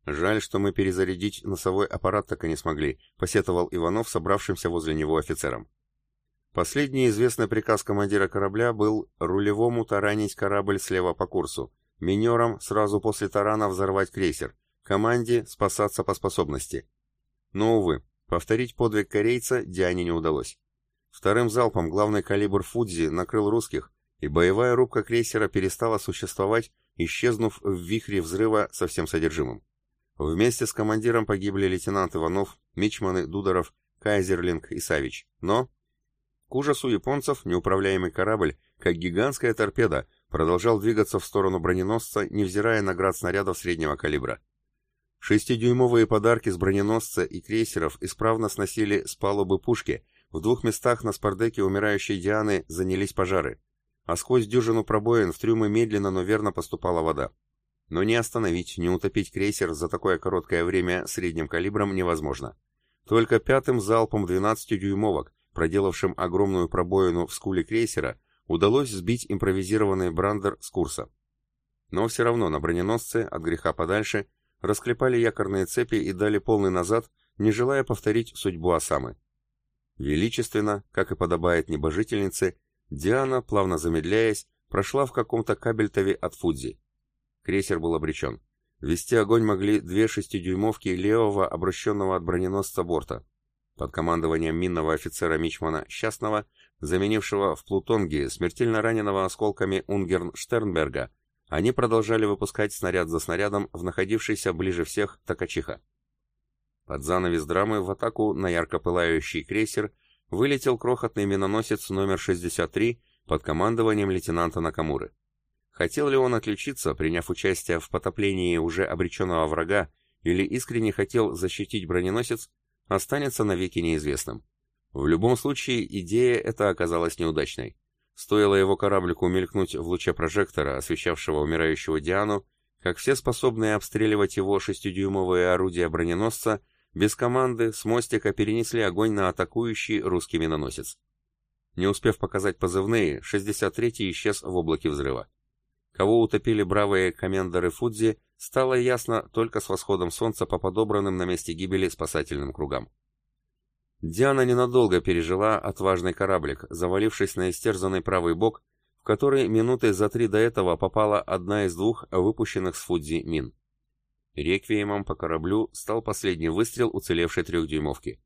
S2: «Жаль, что мы перезарядить носовой аппарат так и не смогли», — посетовал Иванов собравшимся возле него офицерам. Последний известный приказ командира корабля был рулевому таранить корабль слева по курсу, минерам сразу после тарана взорвать крейсер, команде спасаться по способности. Но, увы, повторить подвиг корейца Диане не удалось. Вторым залпом главный калибр Фудзи накрыл русских, и боевая рубка крейсера перестала существовать, исчезнув в вихре взрыва со всем содержимым. Вместе с командиром погибли лейтенант Иванов, Мичманы, Дударов, Кайзерлинг и Савич. Но, к ужасу японцев, неуправляемый корабль, как гигантская торпеда, продолжал двигаться в сторону броненосца, невзирая на град снарядов среднего калибра. Шестидюймовые подарки с броненосца и крейсеров исправно сносили с палубы пушки, в двух местах на спардеке умирающей Дианы занялись пожары.
S1: а сквозь дюжину пробоин в трюмы медленно, но верно поступала вода. Но не остановить, не утопить крейсер за такое короткое время средним калибром невозможно. Только пятым залпом 12-дюймовок, проделавшим огромную пробоину в скуле крейсера, удалось сбить импровизированный брандер с курса. Но все равно на броненосце, от греха подальше, расклепали якорные цепи и дали полный назад, не желая повторить судьбу Осамы. Величественно, как и подобает небожительнице, Диана, плавно замедляясь, прошла в каком-то кабельтове от Фудзи. Крейсер был обречен. Вести огонь могли две шестидюймовки левого, обращенного от броненосца борта. Под командованием минного офицера Мичмана Счастного, заменившего в Плутонге смертельно раненого осколками Унгерн Штернберга, они продолжали выпускать снаряд за снарядом в находившийся ближе всех Токачиха. Под занавес драмы в атаку на ярко пылающий крейсер вылетел крохотный миноносец номер 63 под командованием лейтенанта Накамуры. Хотел ли он отличиться, приняв участие в потоплении уже обреченного врага, или искренне хотел защитить броненосец, останется навеки неизвестным. В любом случае, идея эта оказалась неудачной. Стоило его кораблику мелькнуть в луче прожектора, освещавшего умирающего Диану, как все способные обстреливать его шестидюймовые орудия броненосца без команды с мостика перенесли огонь на атакующий русский миноносец. Не успев показать позывные, 63-й исчез в облаке взрыва. Кого утопили бравые комендоры Фудзи, стало ясно только с восходом солнца по подобранным на месте гибели спасательным кругам. Диана ненадолго пережила отважный кораблик, завалившись на истерзанный правый бок, в который минуты за три до этого попала одна из двух выпущенных с Фудзи мин. Реквиемом по кораблю стал последний выстрел уцелевшей трехдюймовки.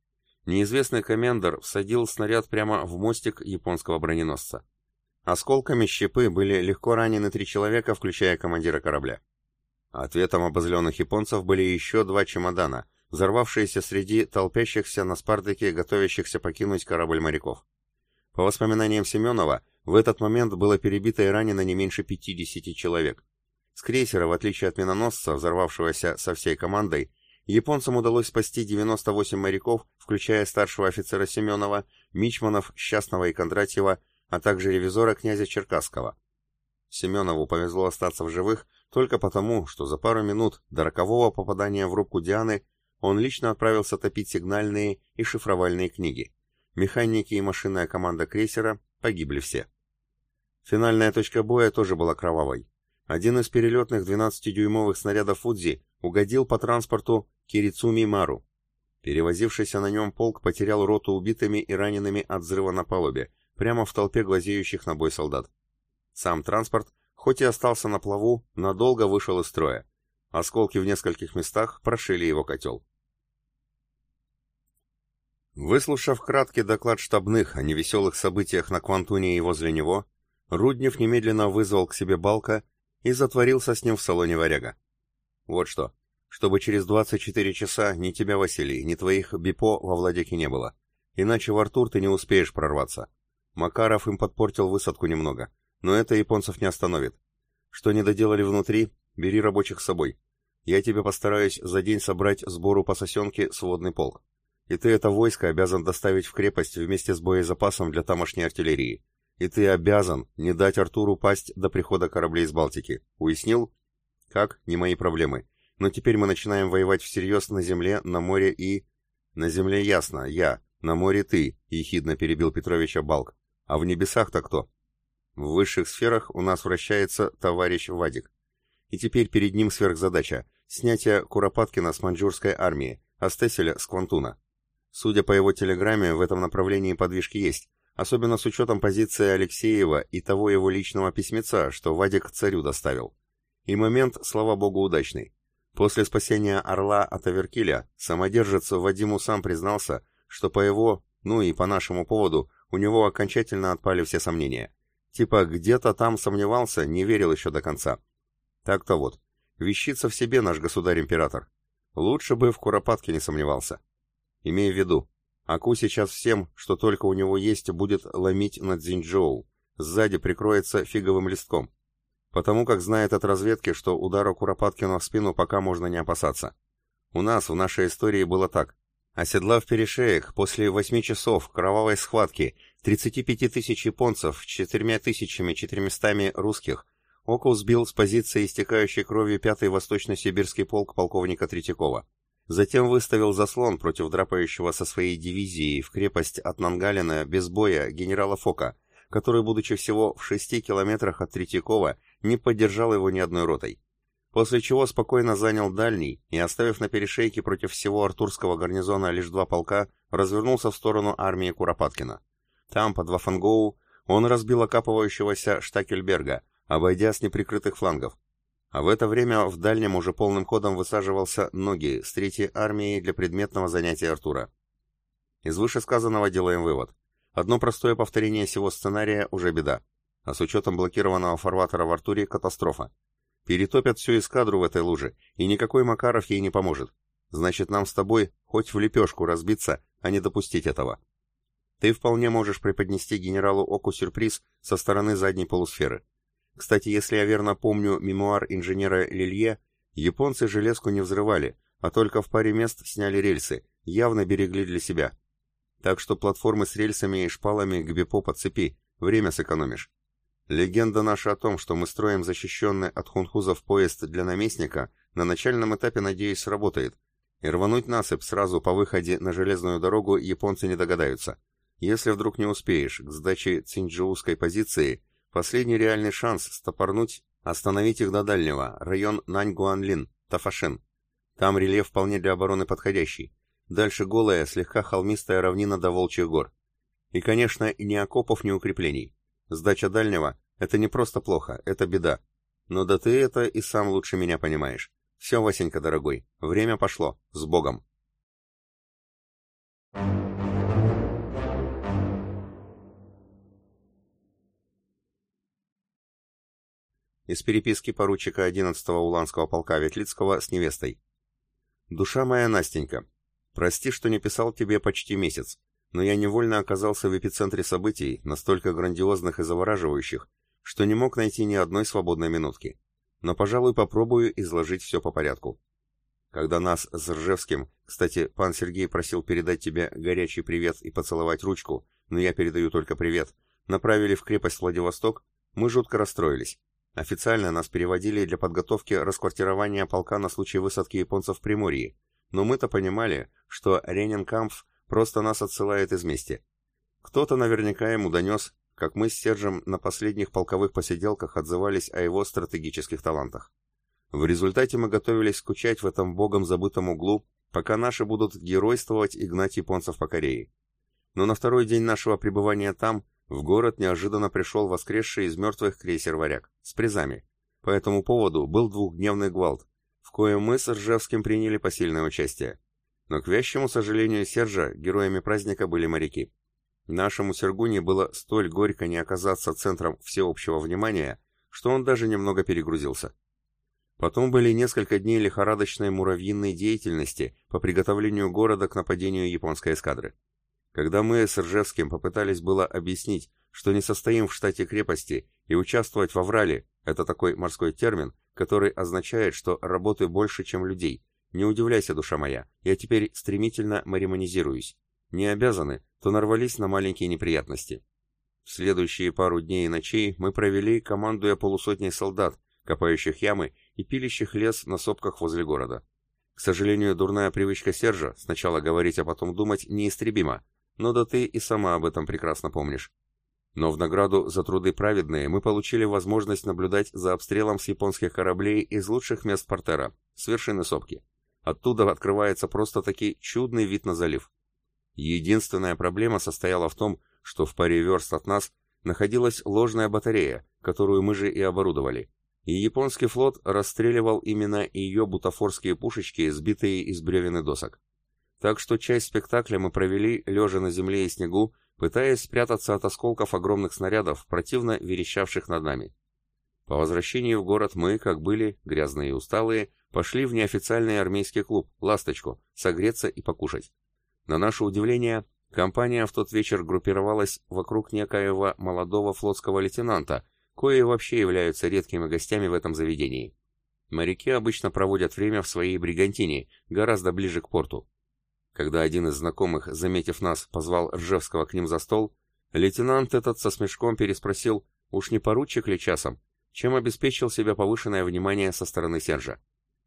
S1: Неизвестный комендор всадил снаряд прямо в мостик японского броненосца. Осколками щепы были легко ранены три человека, включая командира корабля. Ответом обозленных японцев были еще два чемодана, взорвавшиеся среди толпящихся на Спартаке, готовящихся покинуть корабль моряков. По воспоминаниям Семенова, в этот момент было перебито и ранено не меньше 50 человек. С крейсера, в отличие от миноносца, взорвавшегося со всей командой, японцам удалось спасти 98 моряков, включая старшего офицера Семенова, мичманов Счастного и Кондратьева, а также ревизора князя Черкасского. Семенову повезло остаться в живых только потому, что за пару минут до рокового попадания в рубку Дианы он лично отправился топить сигнальные и шифровальные книги. Механики и машинная команда крейсера погибли все. Финальная точка боя тоже была кровавой. Один из перелетных 12-дюймовых снарядов Фудзи угодил по транспорту Кирицуми Мару. Перевозившийся на нем полк потерял роту убитыми и ранеными от взрыва на палубе, прямо в толпе глазеющих на бой солдат. Сам транспорт, хоть и остался на плаву, надолго вышел из строя. Осколки в нескольких местах прошили его котел. Выслушав краткий доклад штабных о невеселых событиях на Квантуне и возле него, Руднев немедленно вызвал к себе Балка и затворился с ним в салоне варяга. Вот что, чтобы через 24 часа ни тебя, Василий, ни твоих Бипо во Владике не было, иначе в Артур ты не успеешь прорваться. Макаров им подпортил высадку немного, но это японцев не остановит. Что не доделали внутри, бери рабочих с собой. Я тебе постараюсь за день собрать сбору по сосенке сводный полк и ты это войско обязан доставить в крепость вместе с боезапасом для тамошней артиллерии. И ты обязан не дать Артуру пасть до прихода кораблей из Балтики. Уяснил? Как? Не мои проблемы. Но теперь мы начинаем воевать всерьез на земле, на море и... На земле ясно, я. На море ты, ехидно перебил Петровича Балк. А в небесах-то кто? В высших сферах у нас вращается товарищ Вадик. И теперь перед ним сверхзадача — снятие Куропаткина с маньчжурской армии, а Стеселя с Квантуна. Судя по его телеграмме, в этом направлении подвижки есть, особенно с учетом позиции Алексеева и того его личного письмеца, что Вадик царю доставил. И момент, слава богу, удачный. После спасения Орла от Аверкиля, самодержец Вадиму сам признался, что по его, ну и по нашему поводу, у него окончательно отпали все сомнения. Типа где-то там сомневался, не верил еще до конца. Так-то вот, вещица в себе наш государь-император. Лучше бы в Куропатке не сомневался. Имей в виду, Аку сейчас всем, что только у него есть, будет ломить над Зинчжоу. Сзади прикроется фиговым листком. Потому как знает от разведки, что удара Куропаткина в спину пока можно не опасаться. У нас в нашей истории было так. Оседлав перешеек, после восьми часов кровавой схватки, 35 тысяч японцев, 4400 русских, Окул сбил с позиции истекающей кровью 5-й Восточно-Сибирский полк полковника Третьякова. Затем выставил заслон против драпающего со своей дивизией в крепость от Нангалина без боя генерала Фока, который, будучи всего в шести километрах от Третьякова, не поддержал его ни одной ротой. После чего спокойно занял дальний и, оставив на перешейке против всего артурского гарнизона лишь два полка, развернулся в сторону армии Куропаткина. Там, под Вафангоу, он разбил окапывающегося Штакельберга, обойдя с неприкрытых флангов. А в это время в дальнем уже полным ходом высаживался ноги с третьей армией для предметного занятия Артура. Из вышесказанного делаем вывод. Одно простое повторение всего сценария уже беда, а с учетом блокированного фарватера в Артуре катастрофа. Перетопят всю эскадру в этой луже, и никакой Макаров ей не поможет. Значит, нам с тобой хоть в лепешку разбиться, а не допустить этого. Ты вполне можешь преподнести генералу Оку сюрприз со стороны задней полусферы. Кстати, если я верно помню мемуар инженера Лилье, японцы железку не взрывали, а только в паре мест сняли рельсы, явно берегли для себя. Так что платформы с рельсами и шпалами к Бепо подцепи, время сэкономишь. Легенда наша о том, что мы строим защищенный от хунхузов поезд для наместника, на начальном этапе, надеюсь, сработает. И рвануть насыпь сразу по выходе на железную дорогу японцы не догадаются. Если вдруг не успеешь к сдаче Цинджиузской позиции, Последний реальный шанс стопорнуть, остановить их до дальнего, район Наньгуанлин, Тафашин. Там рельеф вполне для обороны подходящий. Дальше голая, слегка холмистая равнина до Волчьих гор. И, конечно, ни окопов, ни укреплений. Сдача дальнего — это не просто плохо, это беда. Но да ты это и сам лучше меня понимаешь. Все, Васенька, дорогой, время пошло. С Богом. Из переписки поручика 11-го Уланского полка Ветлицкого с невестой. «Душа моя, Настенька, прости, что не писал тебе почти месяц, но я невольно оказался в эпицентре событий, настолько грандиозных и завораживающих, что не мог найти ни одной свободной минутки. Но, пожалуй, попробую изложить все по порядку. Когда нас с Ржевским, кстати, пан Сергей просил передать тебе горячий привет и поцеловать ручку, но я передаю только привет, направили в крепость Владивосток, мы жутко расстроились. Официально нас переводили для подготовки расквартирования полка на случай высадки японцев в Приморье, но мы-то понимали, что Рененкампф просто нас отсылает из мести. Кто-то наверняка ему донес, как мы с Сержем на последних полковых посиделках отзывались о его стратегических талантах. В результате мы готовились скучать в этом богом забытом углу, пока наши будут геройствовать и гнать японцев по Корее. Но на второй день нашего пребывания там в город неожиданно пришел воскресший из мертвых крейсер «Варяг» с призами. По этому поводу был двухдневный гвалт, в коем мы с Ржевским приняли посильное участие. Но к вящему сожалению Сержа героями праздника были моряки. Нашему Сергуне было столь горько не оказаться центром всеобщего внимания, что он даже немного перегрузился. Потом были несколько дней лихорадочной муравьиной деятельности по приготовлению города к нападению японской эскадры. Когда мы с Ржевским попытались было объяснить, что не состоим в штате крепости и участвовать в Аврале, это такой морской термин, который означает, что работы больше, чем людей. Не удивляйся, душа моя, я теперь стремительно маримонизируюсь. Не обязаны, то нарвались на маленькие неприятности. В следующие пару дней и ночей мы провели, командуя полусотней солдат, копающих ямы и пилящих лес на сопках возле города. К сожалению, дурная привычка Сержа, сначала говорить, а потом думать, неистребима, но да ты и сама об этом прекрасно помнишь. Но в награду за труды праведные мы получили возможность наблюдать за обстрелом с японских кораблей из лучших мест портера, с вершины сопки. Оттуда открывается просто-таки чудный вид на залив. Единственная проблема состояла в том, что в паре верст от нас находилась ложная батарея, которую мы же и оборудовали. И японский флот расстреливал именно ее бутафорские пушечки, сбитые из бревен и досок. Так что часть спектакля мы провели, лежа на земле и снегу, пытаясь спрятаться от осколков огромных снарядов, противно верещавших над нами. По возвращении в город мы, как были, грязные и усталые, пошли в неофициальный армейский клуб «Ласточку» согреться и покушать. На наше удивление, компания в тот вечер группировалась вокруг некоего молодого флотского лейтенанта, кои вообще являются редкими гостями в этом заведении. Моряки обычно проводят время в своей бригантине, гораздо ближе к порту. Когда один из знакомых, заметив нас, позвал Ржевского к ним за стол,
S2: Лейтенант этот со смешком переспросил, уж не поручик ли часом, чем обеспечил себе повышенное внимание со стороны Сержа.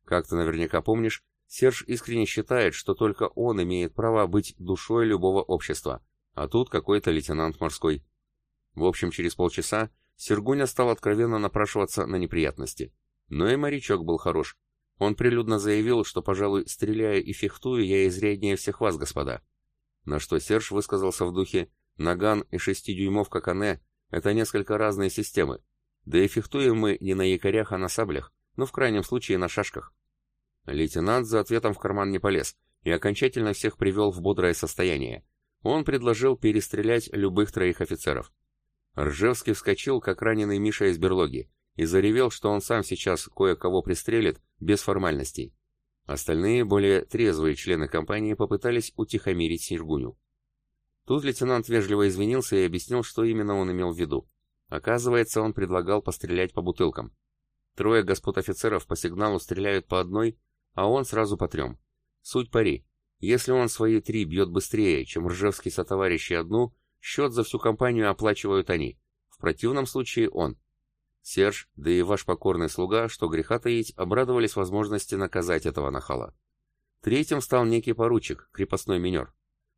S2: Как ты наверняка помнишь, Серж искренне считает, что только он имеет право быть душой любого общества, а тут какой-то лейтенант морской. В общем, через полчаса Сергуня стал откровенно напрашиваться на неприятности. Но и морячок был хорош. Он прилюдно заявил, что, пожалуй, стреляя и фехтую, я изряднее всех вас, господа. На что Серж высказался в духе «Наган и шестидюймовка Кане — это несколько разные системы. Да и фехтуем мы не на якорях, а на саблях, но в крайнем случае на шашках». Лейтенант за ответом в карман не полез и окончательно всех привел в бодрое состояние. Он предложил перестрелять любых троих офицеров. Ржевский вскочил, как раненый Миша из берлоги, и заревел, что он сам сейчас кое-кого пристрелит, без формальностей. Остальные, более трезвые члены компании попытались утихомирить Сергуню. Тут лейтенант вежливо извинился и объяснил, что именно он имел в виду. Оказывается, он предлагал пострелять по бутылкам. Трое господ офицеров по сигналу стреляют по одной, а он сразу по трем. Суть пари. Если он свои три бьет быстрее, чем Ржевский сотоварищи одну, счет за всю компанию оплачивают они. В противном случае он. Серж, да и ваш покорный слуга, что греха таить, обрадовались возможности наказать этого нахала. Третьим стал некий поручик, крепостной минер.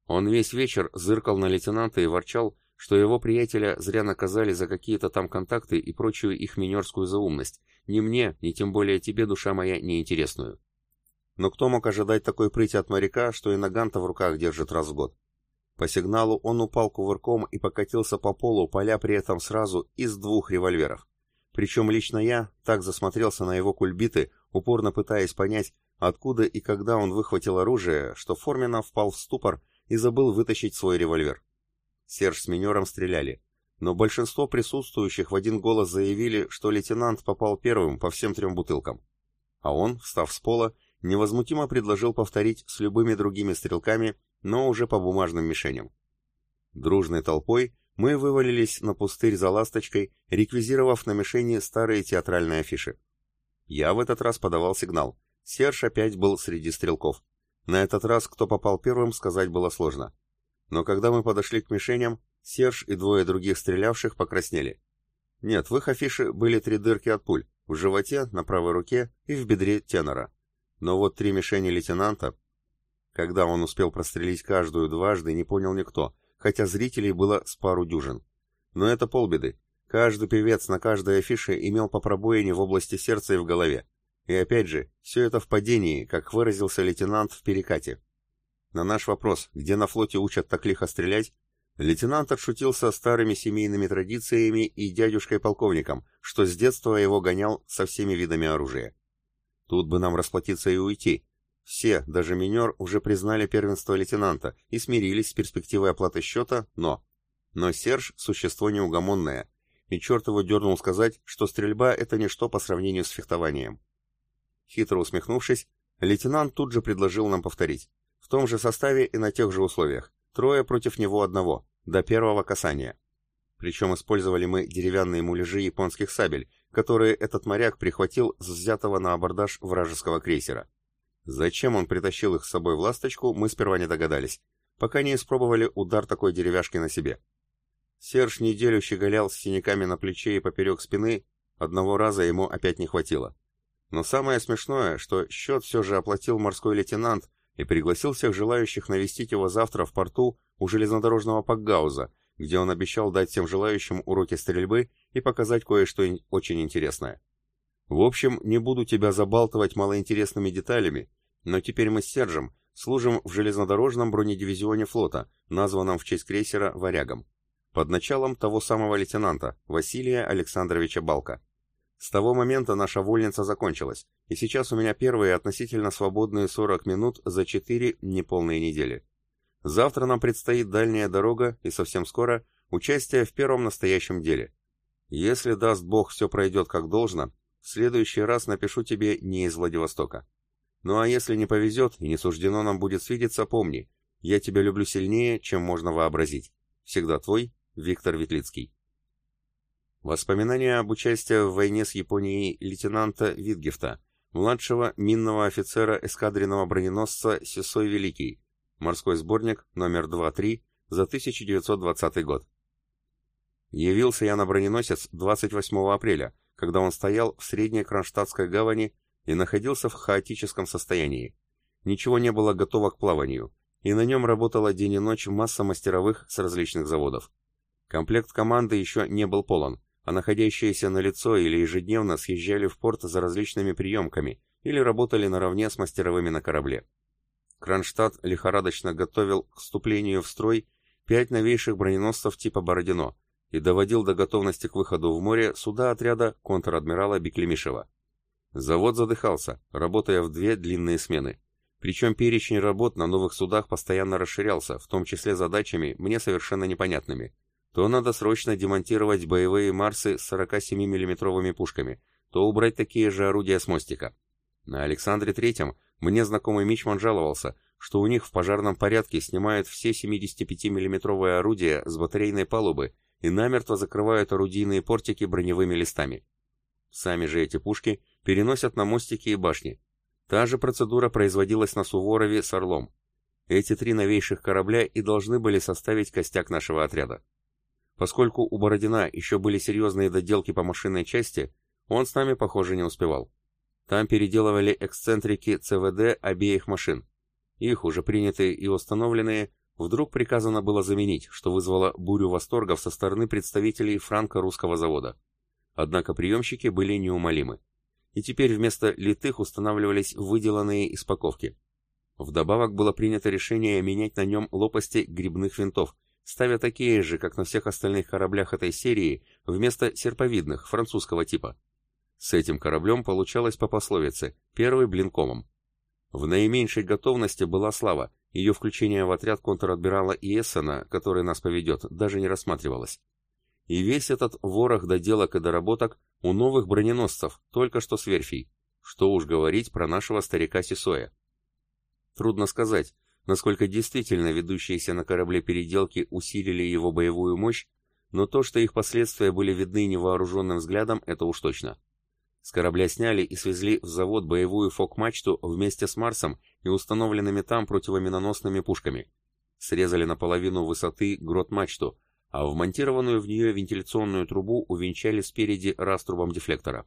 S2: Он весь вечер зыркал на лейтенанта и ворчал, что его приятеля зря наказали за какие-то там контакты и прочую их минерскую заумность. Ни мне, ни тем более тебе, душа моя, неинтересную. Но кто мог ожидать такой прыти от моряка, что и наганта в руках держит раз в год? По сигналу он упал кувырком и покатился по полу, поля при этом сразу из двух револьверов. Причем лично я так засмотрелся на его кульбиты, упорно пытаясь понять, откуда и когда он выхватил оружие, что Формина впал в ступор и забыл вытащить свой револьвер. Серж с минером стреляли, но большинство присутствующих в один голос заявили, что лейтенант попал первым по всем трем бутылкам. А он, встав с пола, невозмутимо предложил повторить с любыми другими стрелками, но уже по бумажным мишеням. Дружной толпой мы вывалились на пустырь за ласточкой, реквизировав на мишени старые театральные афиши. Я в этот раз подавал сигнал. Серж опять был среди стрелков. На этот раз, кто попал первым, сказать было сложно. Но когда мы подошли к мишеням, Серж и двое других стрелявших покраснели. Нет, в их афише были три дырки от пуль, в животе, на правой руке и в бедре тенора. Но вот три мишени лейтенанта... Когда он успел прострелить каждую дважды, не понял никто — хотя зрителей было с пару дюжин. Но это полбеды. Каждый певец на каждой афише имел по пробоине в области сердца и в голове. И опять же, все это в падении, как выразился лейтенант в перекате. На наш вопрос, где на флоте учат так лихо стрелять, лейтенант отшутился старыми семейными традициями и дядюшкой-полковником, что с детства его гонял со всеми видами оружия. Тут бы нам расплатиться и уйти, все, даже минер, уже признали первенство лейтенанта и смирились с перспективой оплаты счета, но... Но Серж — существо неугомонное, и черт его дернул сказать, что стрельба — это ничто по сравнению с фехтованием. Хитро усмехнувшись, лейтенант тут же предложил нам повторить. В том же составе и на тех же условиях. Трое против него одного, до первого касания. Причем использовали мы деревянные муляжи японских сабель, которые этот моряк прихватил с взятого на абордаж вражеского крейсера. Зачем он притащил их с собой в ласточку, мы сперва не догадались, пока не испробовали удар такой деревяшки на себе. Серж неделю щеголял с синяками на плече и поперек спины, одного раза ему опять не хватило. Но самое смешное, что счет все же оплатил морской лейтенант и пригласил всех желающих навестить его завтра в порту у железнодорожного Пакгауза, где он обещал дать всем желающим уроки стрельбы и показать кое-что очень интересное. В общем, не буду тебя забалтывать малоинтересными деталями, но теперь мы с Сержем служим в железнодорожном бронедивизионе флота, названном в честь крейсера «Варягом», под началом того самого лейтенанта Василия Александровича Балка. С того момента наша вольница закончилась, и сейчас у меня первые относительно свободные 40 минут за 4 неполные недели. Завтра нам предстоит дальняя дорога и совсем скоро участие в первом настоящем деле. Если даст Бог все пройдет как должно, в следующий раз напишу тебе не из Владивостока. Ну а если не повезет и не суждено нам будет свидеться, помни, я тебя люблю сильнее, чем можно вообразить. Всегда твой, Виктор Ветлицкий. Воспоминания об участии в войне с Японией лейтенанта Витгефта, младшего минного офицера эскадренного броненосца Сесой Великий, морской сборник номер 2-3 за 1920 год.
S1: Явился я на броненосец 28 апреля, когда он стоял в средней Кронштадтской гавани и находился в хаотическом состоянии. Ничего не было готово к плаванию, и на нем работала день и ночь масса мастеровых с различных заводов. Комплект команды еще не был полон, а находящиеся на лицо или ежедневно съезжали в порт за различными приемками или работали наравне с мастеровыми на корабле. Кронштадт лихорадочно готовил к вступлению в строй пять новейших броненосцев типа «Бородино» и доводил до готовности к выходу в море суда отряда контр-адмирала Беклемишева. Завод задыхался, работая в две длинные смены. Причем перечень работ на новых судах постоянно расширялся, в том числе задачами, мне совершенно непонятными. То надо срочно демонтировать боевые Марсы с 47 миллиметровыми пушками, то убрать такие же орудия с мостика. На Александре Третьем мне знакомый Мичман жаловался, что у них в пожарном порядке снимают все 75 миллиметровые орудия с батарейной палубы и намертво закрывают орудийные портики броневыми листами. Сами же эти пушки переносят на мостики и башни. Та же процедура производилась на Суворове с Орлом. Эти три новейших корабля и должны были составить костяк нашего отряда. Поскольку у Бородина еще были серьезные доделки по машинной части, он с нами, похоже, не успевал. Там переделывали эксцентрики ЦВД обеих машин. Их, уже принятые и установленные, вдруг приказано было заменить, что вызвало бурю восторгов со стороны представителей франко-русского завода. Однако приемщики были неумолимы. И теперь вместо литых устанавливались выделанные испаковки. Вдобавок было принято решение менять на нем лопасти грибных винтов, ставя такие же, как на всех остальных кораблях этой серии, вместо серповидных, французского типа. С этим кораблем получалось по пословице «первый блин комом». В наименьшей готовности была Слава, ее включение в отряд контр-адмирала Иессена, который нас поведет, даже не рассматривалось. И весь этот ворох доделок и доработок у новых броненосцев, только что с верфей. Что уж говорить про нашего старика Сисоя. Трудно сказать, насколько действительно ведущиеся на корабле переделки усилили его боевую мощь, но то, что их последствия были видны невооруженным взглядом, это уж точно. С корабля сняли и свезли в завод боевую фок-мачту вместе с Марсом и установленными там противоминоносными пушками. Срезали наполовину высоты грот-мачту, а вмонтированную в нее вентиляционную трубу увенчали спереди раструбом дефлектора.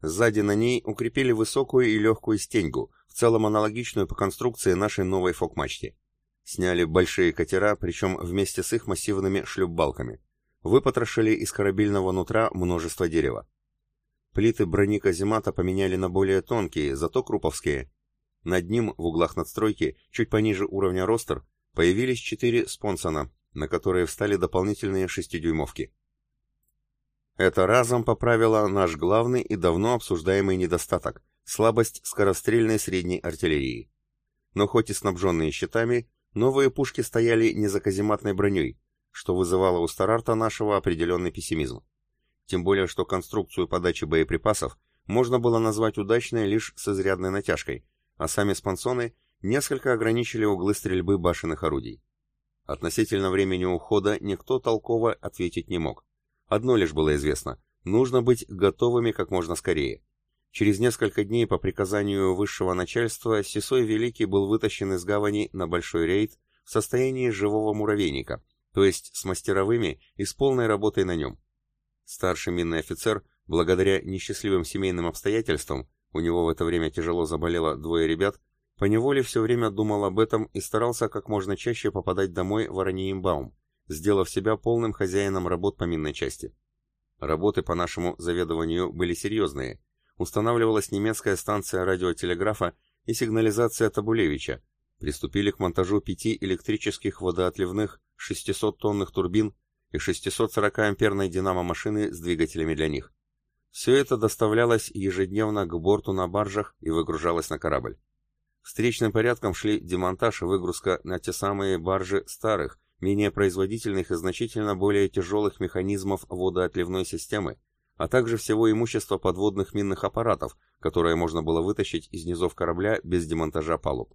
S1: Сзади на ней укрепили высокую и легкую стеньгу, в целом аналогичную по конструкции нашей новой фок-мачте. Сняли большие катера, причем вместе с их массивными шлюпбалками. Выпотрошили из корабельного нутра множество дерева. Плиты брони каземата поменяли на более тонкие, зато круповские. Над ним, в углах надстройки, чуть пониже уровня ростер, появились четыре спонсона, на которые встали дополнительные шестидюймовки. Это разом поправило наш главный и давно обсуждаемый недостаток – слабость скорострельной средней артиллерии. Но хоть и снабженные щитами, новые пушки стояли не за казематной броней, что вызывало у Старарта нашего определенный пессимизм. Тем более, что конструкцию подачи боеприпасов можно было назвать удачной лишь с изрядной натяжкой, а сами спансоны несколько ограничили углы стрельбы башенных орудий. Относительно времени ухода никто толково ответить не мог. Одно лишь было известно – нужно быть готовыми как можно скорее. Через несколько дней по приказанию высшего начальства Сесой Великий был вытащен из гавани на большой рейд в состоянии живого муравейника, то есть с мастеровыми и с полной работой на нем. Старший минный офицер, благодаря несчастливым семейным обстоятельствам, у него в это время тяжело заболело двое ребят, поневоле все время думал об этом и старался как можно чаще попадать домой в Ораниембаум, сделав себя полным хозяином работ по минной части. Работы по нашему заведованию были серьезные. Устанавливалась немецкая станция радиотелеграфа и сигнализация Табулевича. Приступили к монтажу пяти электрических водоотливных 600-тонных турбин и 640-амперной динамо-машины с двигателями для них. Все это доставлялось ежедневно к борту на баржах и выгружалось на корабль. Встречным порядком шли демонтаж и выгрузка на те самые баржи старых, менее производительных и значительно более тяжелых механизмов водоотливной системы, а также всего имущества подводных минных аппаратов, которое можно было вытащить из низов корабля без демонтажа палуб.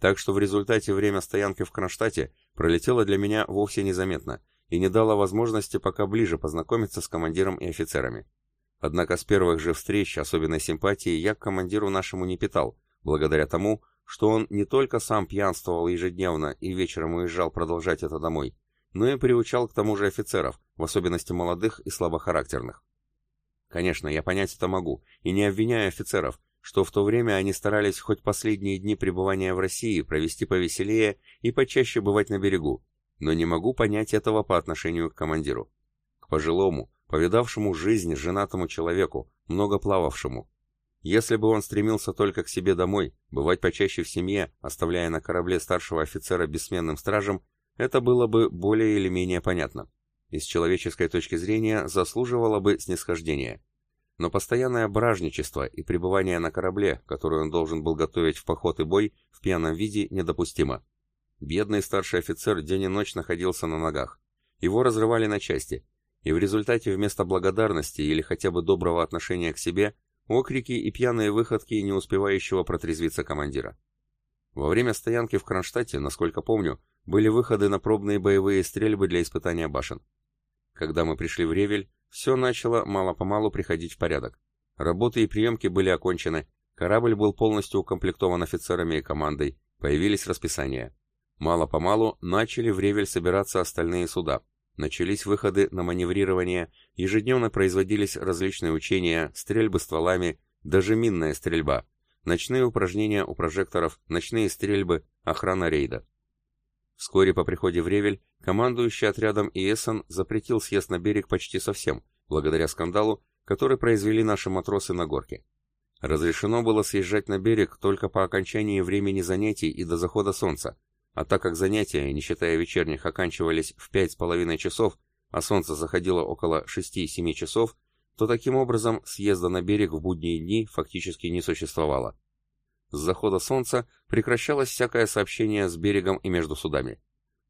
S1: Так что в результате время стоянки в Кронштадте пролетело для меня вовсе незаметно, и не дала возможности пока ближе познакомиться с командиром и офицерами. Однако с первых же встреч особенной симпатии я к командиру нашему не питал, благодаря тому, что он не только сам пьянствовал ежедневно и вечером уезжал продолжать это домой, но и приучал к тому же офицеров, в особенности молодых и слабохарактерных. Конечно, я понять это могу, и не обвиняю офицеров, что в то время они старались хоть последние дни пребывания в России провести повеселее и почаще бывать на берегу, но не могу понять этого по отношению к командиру. К пожилому, повидавшему жизнь женатому человеку, много плававшему. Если бы он стремился только к себе домой, бывать почаще в семье, оставляя на корабле старшего офицера бессменным стражем, это было бы более или менее понятно. И с человеческой точки зрения заслуживало бы снисхождения. Но постоянное бражничество и пребывание на корабле, который он должен был готовить в поход и бой, в пьяном виде недопустимо. Бедный старший офицер день и ночь находился на ногах. Его разрывали на части, и в результате вместо благодарности или хотя бы доброго отношения к себе, окрики и пьяные выходки не успевающего протрезвиться командира. Во время стоянки в Кронштадте, насколько помню, были выходы на пробные боевые стрельбы для испытания башен. Когда мы пришли в Ревель, все начало мало-помалу приходить в порядок. Работы и приемки были окончены, корабль был полностью укомплектован офицерами и командой, появились расписания. Мало-помалу начали в Ревель собираться остальные суда, Начались выходы на маневрирование, ежедневно производились различные учения, стрельбы стволами, даже минная стрельба, ночные упражнения у прожекторов, ночные стрельбы, охрана рейда. Вскоре по приходе в Ревель командующий отрядом Иэсон запретил съезд на берег почти совсем, благодаря скандалу, который произвели наши матросы на горке. Разрешено было съезжать на берег только по окончании времени занятий и до захода солнца, а так как занятия, не считая вечерних, оканчивались в пять с половиной часов, а солнце заходило около 6-7 часов, то таким образом съезда на берег в будние дни фактически не существовало. С захода солнца прекращалось всякое сообщение с берегом и между судами.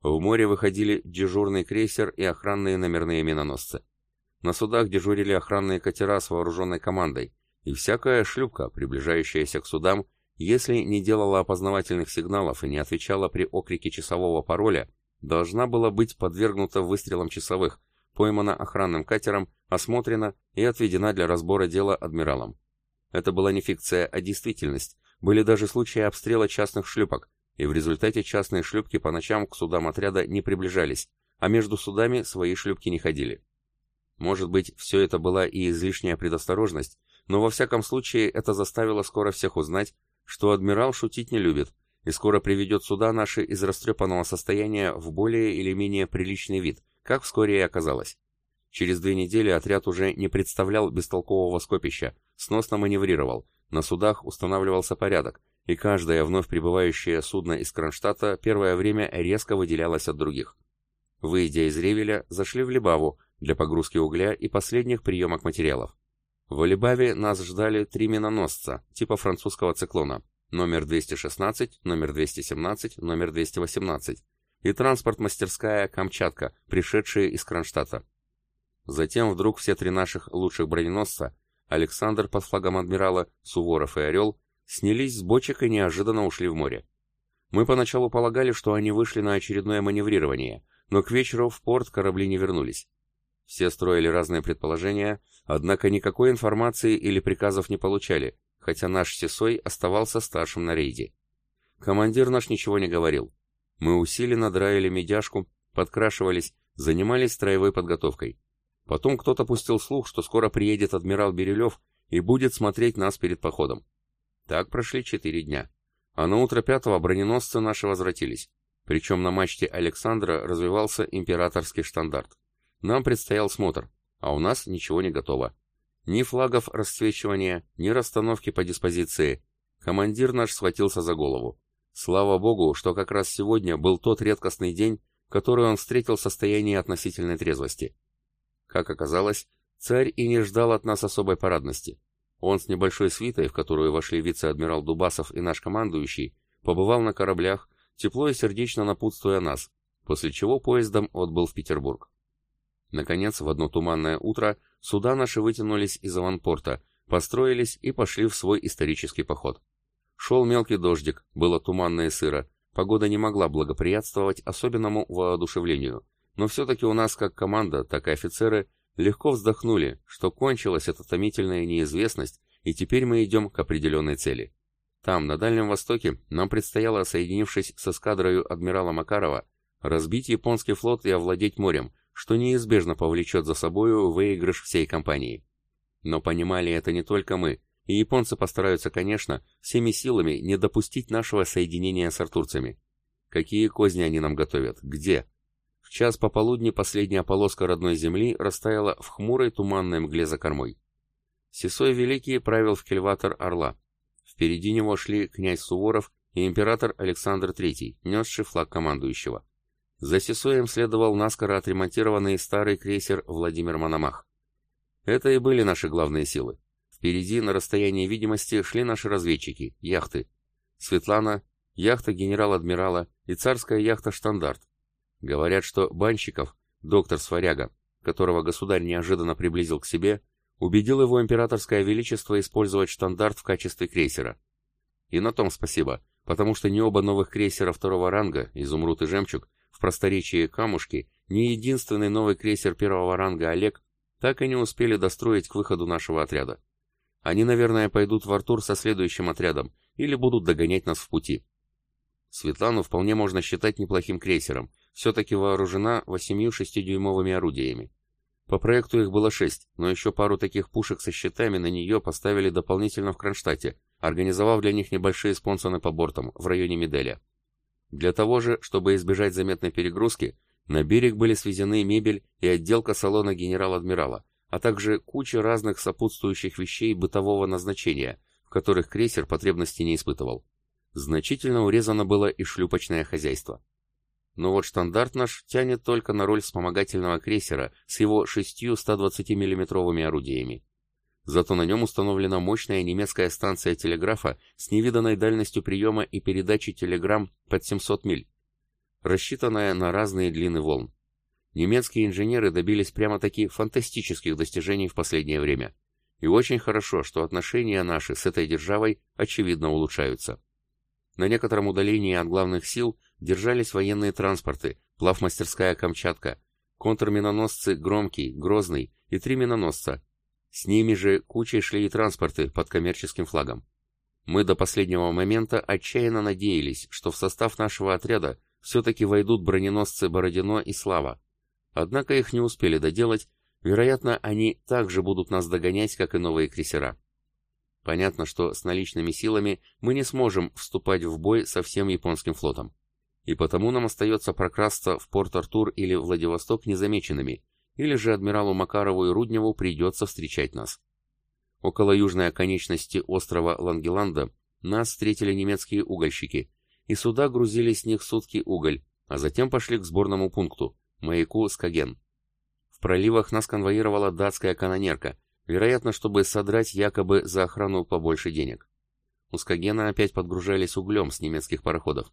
S1: В море выходили дежурный крейсер и охранные номерные миноносцы. На судах дежурили охранные катера с вооруженной командой, и всякая шлюпка, приближающаяся к судам, если не делала опознавательных сигналов и не отвечала при окрике часового пароля, должна была быть подвергнута выстрелам часовых, поймана охранным катером, осмотрена и отведена для разбора дела адмиралом. Это была не фикция, а действительность. Были даже случаи обстрела частных шлюпок, и в результате частные шлюпки по ночам к судам отряда не приближались, а между судами свои шлюпки не ходили. Может быть, все это была и излишняя предосторожность, но во всяком случае это заставило скоро всех узнать, что адмирал шутить не любит и скоро приведет суда наши из растрепанного состояния в более или менее приличный вид, как вскоре и оказалось. Через две недели отряд уже не представлял бестолкового скопища, сносно маневрировал, на судах устанавливался порядок, и каждое вновь прибывающее судно из Кронштадта первое время резко выделялось от других. Выйдя из Ревеля, зашли в Либаву для погрузки угля и последних приемок материалов. В Алибаве нас ждали три миноносца, типа французского циклона, номер 216, номер 217, номер 218, и транспорт-мастерская «Камчатка», пришедшие из Кронштадта. Затем вдруг все три наших лучших броненосца, Александр под флагом адмирала, Суворов и Орел, снялись с бочек и неожиданно ушли в море. Мы поначалу полагали, что они вышли на очередное маневрирование, но к вечеру в порт корабли не вернулись. Все строили разные предположения, однако никакой информации или приказов не получали, хотя наш Сесой оставался старшим на рейде. Командир наш ничего не говорил. Мы усиленно драили медяшку, подкрашивались, занимались строевой подготовкой. Потом кто-то пустил слух, что скоро приедет адмирал Берилев и будет смотреть нас перед походом. Так прошли четыре дня. А на утро пятого броненосцы наши возвратились. Причем на мачте Александра развивался императорский штандарт. Нам предстоял смотр, а у нас ничего не готово. Ни флагов расцвечивания, ни расстановки по диспозиции. Командир наш схватился за голову. Слава богу, что как раз сегодня был тот редкостный день, который он встретил в состоянии относительной трезвости. Как оказалось, царь и не ждал от нас особой парадности. Он с небольшой свитой, в которую вошли вице-адмирал Дубасов и наш командующий, побывал на кораблях, тепло и сердечно напутствуя нас, после чего поездом отбыл в Петербург. Наконец, в одно туманное утро суда наши вытянулись из аванпорта, построились и пошли в свой исторический поход. Шел мелкий дождик, было туманно и сыро, погода не могла благоприятствовать особенному воодушевлению, но все-таки у нас как команда, так и офицеры легко вздохнули, что кончилась эта томительная неизвестность, и теперь мы идем к определенной цели. Там, на Дальнем Востоке, нам предстояло, соединившись с эскадрою адмирала Макарова, разбить японский флот и овладеть морем,
S2: что неизбежно повлечет за собою выигрыш всей компании. Но понимали это не только мы, и японцы постараются, конечно, всеми силами не допустить нашего соединения с артурцами. Какие козни они нам готовят? Где? Час пополудни последняя полоска родной земли растаяла в хмурой туманной мгле за кормой. Сесой Великий правил в кельватор Орла. Впереди него шли князь Суворов и император Александр III, несший флаг командующего. За Сесоем следовал наскоро отремонтированный старый крейсер Владимир Мономах. Это и были наши главные силы. Впереди на расстоянии видимости шли наши разведчики, яхты. Светлана, яхта генерал-адмирала и царская яхта «Штандарт». Говорят, что Банщиков, доктор Сваряга, которого государь неожиданно приблизил к себе, убедил его императорское величество использовать «Штандарт» в качестве крейсера. И на том спасибо, потому что ни оба новых крейсера второго ранга, «Изумруд» и «Жемчуг», в просторечии «Камушки», ни единственный новый крейсер первого ранга «Олег» так и не успели достроить к выходу нашего отряда. Они, наверное, пойдут в Артур со следующим отрядом или будут догонять нас в пути. Светлану вполне можно считать неплохим крейсером, все-таки вооружена восемью шестидюймовыми орудиями. По проекту их было шесть, но еще пару таких пушек со щитами на нее поставили дополнительно в Кронштадте, организовав для них небольшие спонсоны по бортам в районе Меделя. Для того же, чтобы избежать заметной перегрузки, на берег были свезены мебель и отделка салона генерал-адмирала, а также куча разных сопутствующих вещей бытового назначения, в которых крейсер потребности не испытывал. Значительно урезано было и шлюпочное хозяйство. Но вот штандарт наш тянет только на роль вспомогательного крейсера с его шестью 120 миллиметровыми орудиями. Зато на нем установлена мощная немецкая станция телеграфа с невиданной дальностью приема и передачи телеграмм под 700 миль, рассчитанная на разные длины волн. Немецкие инженеры добились прямо-таки фантастических достижений в последнее время. И очень хорошо, что отношения наши с этой державой очевидно улучшаются. На некотором удалении от главных сил держались военные транспорты, плавмастерская Камчатка, контрминоносцы Громкий, Грозный и три миноносца. С ними же кучей шли и транспорты под коммерческим флагом. Мы до последнего момента отчаянно надеялись, что в состав нашего отряда все-таки войдут броненосцы Бородино и Слава. Однако их не успели доделать, вероятно, они также будут нас догонять, как и новые крейсера. Понятно, что с наличными силами мы не сможем вступать в бой со всем японским флотом и потому нам остается прокрасться в Порт-Артур или Владивосток незамеченными, или же адмиралу Макарову и Рудневу придется встречать нас. Около южной оконечности острова Лангеланда нас встретили немецкие угольщики, и сюда грузили с них сутки уголь, а затем пошли к сборному пункту, маяку Скаген. В проливах нас конвоировала датская канонерка, вероятно, чтобы содрать якобы за охрану побольше денег. У Скагена опять подгружались углем с немецких пароходов.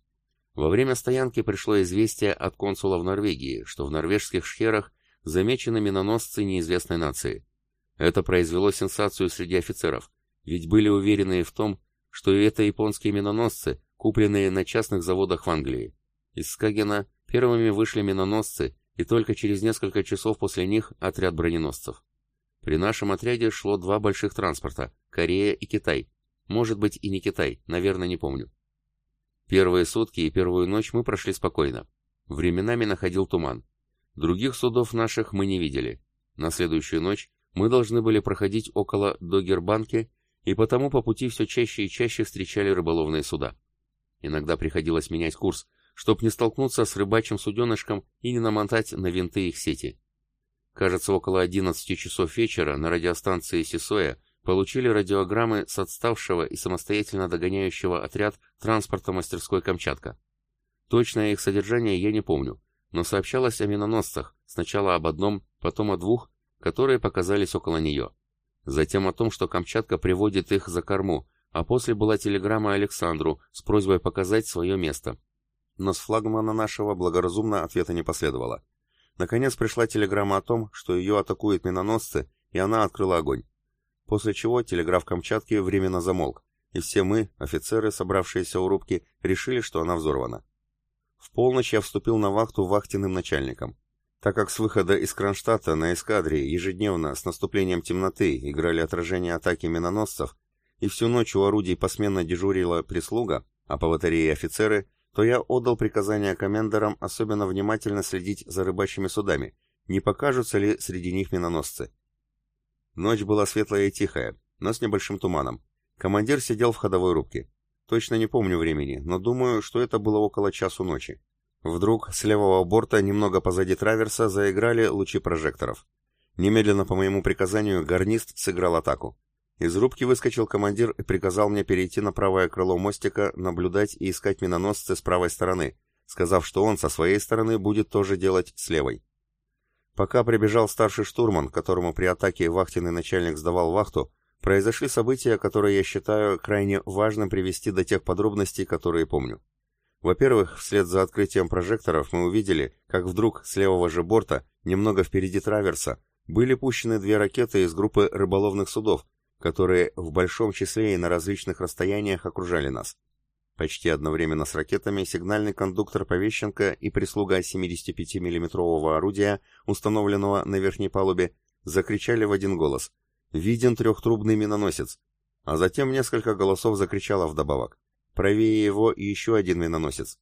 S2: Во время стоянки пришло известие от консула в Норвегии, что в норвежских шхерах замечены миноносцы неизвестной нации. Это произвело сенсацию среди офицеров, ведь были уверены в том, что это японские миноносцы, купленные на частных заводах в Англии. Из Скагена первыми вышли миноносцы, и только через несколько часов после них отряд броненосцев. При нашем отряде шло два больших транспорта – Корея и Китай. Может быть и не Китай, наверное, не помню. Первые сутки и первую ночь мы прошли спокойно. Временами находил туман. Других судов наших мы не видели. На следующую ночь мы должны были проходить около Догербанки, и потому по пути все чаще и чаще встречали рыболовные суда. Иногда приходилось менять курс, чтобы не столкнуться с рыбачьим суденышком и не намотать на винты их сети. Кажется, около 11 часов вечера на радиостанции Сисоя получили радиограммы с отставшего и самостоятельно догоняющего отряд транспорта мастерской Камчатка. Точное их содержание я не помню, но сообщалось о миноносцах, сначала об одном, потом о двух, которые показались около нее. Затем о том, что Камчатка приводит их за корму, а после была телеграмма Александру с просьбой показать свое место. Но с флагмана нашего благоразумно ответа не последовало. Наконец пришла телеграмма о том, что ее атакуют миноносцы, и она открыла огонь после чего телеграф Камчатки временно замолк, и все мы, офицеры, собравшиеся у рубки, решили, что она взорвана. В полночь я вступил на вахту вахтенным начальником. Так как с выхода из Кронштадта на эскадре ежедневно с наступлением темноты играли отражение атаки миноносцев, и всю ночь у орудий посменно дежурила прислуга, а по батарее офицеры, то я отдал приказание комендорам особенно внимательно следить за рыбачьими судами,
S1: не покажутся ли среди них миноносцы. Ночь была светлая и тихая, но с небольшим туманом. Командир сидел в ходовой рубке. Точно не помню времени, но думаю, что это было около часу ночи. Вдруг с левого борта, немного позади траверса, заиграли лучи прожекторов. Немедленно по моему приказанию гарнист сыграл атаку. Из рубки выскочил командир и приказал мне перейти на правое крыло мостика, наблюдать и искать миноносцы с правой стороны, сказав, что он со своей стороны будет тоже делать с левой. Пока прибежал старший штурман, которому при атаке вахтенный начальник сдавал вахту, произошли события, которые я считаю крайне важным привести до тех подробностей, которые помню. Во-первых, вслед за открытием прожекторов мы увидели, как вдруг с левого же борта, немного впереди траверса, были пущены две ракеты из группы рыболовных судов, которые в большом числе и на различных расстояниях окружали нас. Почти одновременно с ракетами сигнальный кондуктор Повещенко и прислуга 75 миллиметрового орудия, установленного на верхней палубе, закричали в один голос «Виден трехтрубный миноносец!», а затем несколько голосов закричало вдобавок «Правее его и еще один миноносец!».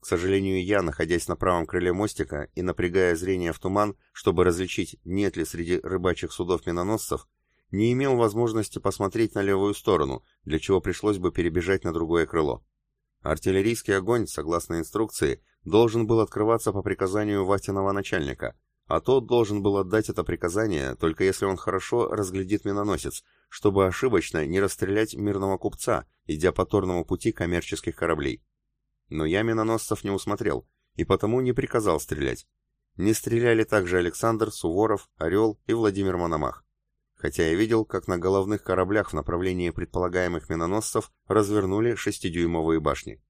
S1: К сожалению, я, находясь на правом крыле мостика и напрягая зрение в туман, чтобы различить, нет ли среди рыбачьих судов миноносцев, не имел возможности посмотреть на левую сторону, для чего пришлось бы перебежать на другое крыло. Артиллерийский огонь, согласно инструкции, должен был открываться по приказанию вахтенного начальника, а тот должен был отдать это приказание, только если он хорошо разглядит миноносец, чтобы ошибочно не расстрелять мирного купца, идя по торному пути коммерческих кораблей. Но я миноносцев не усмотрел, и потому не приказал стрелять. Не стреляли также Александр, Суворов, Орел и Владимир Мономах. Хотя я видел, как на головных кораблях в направлении предполагаемых миноносцев развернули шестидюймовые башни.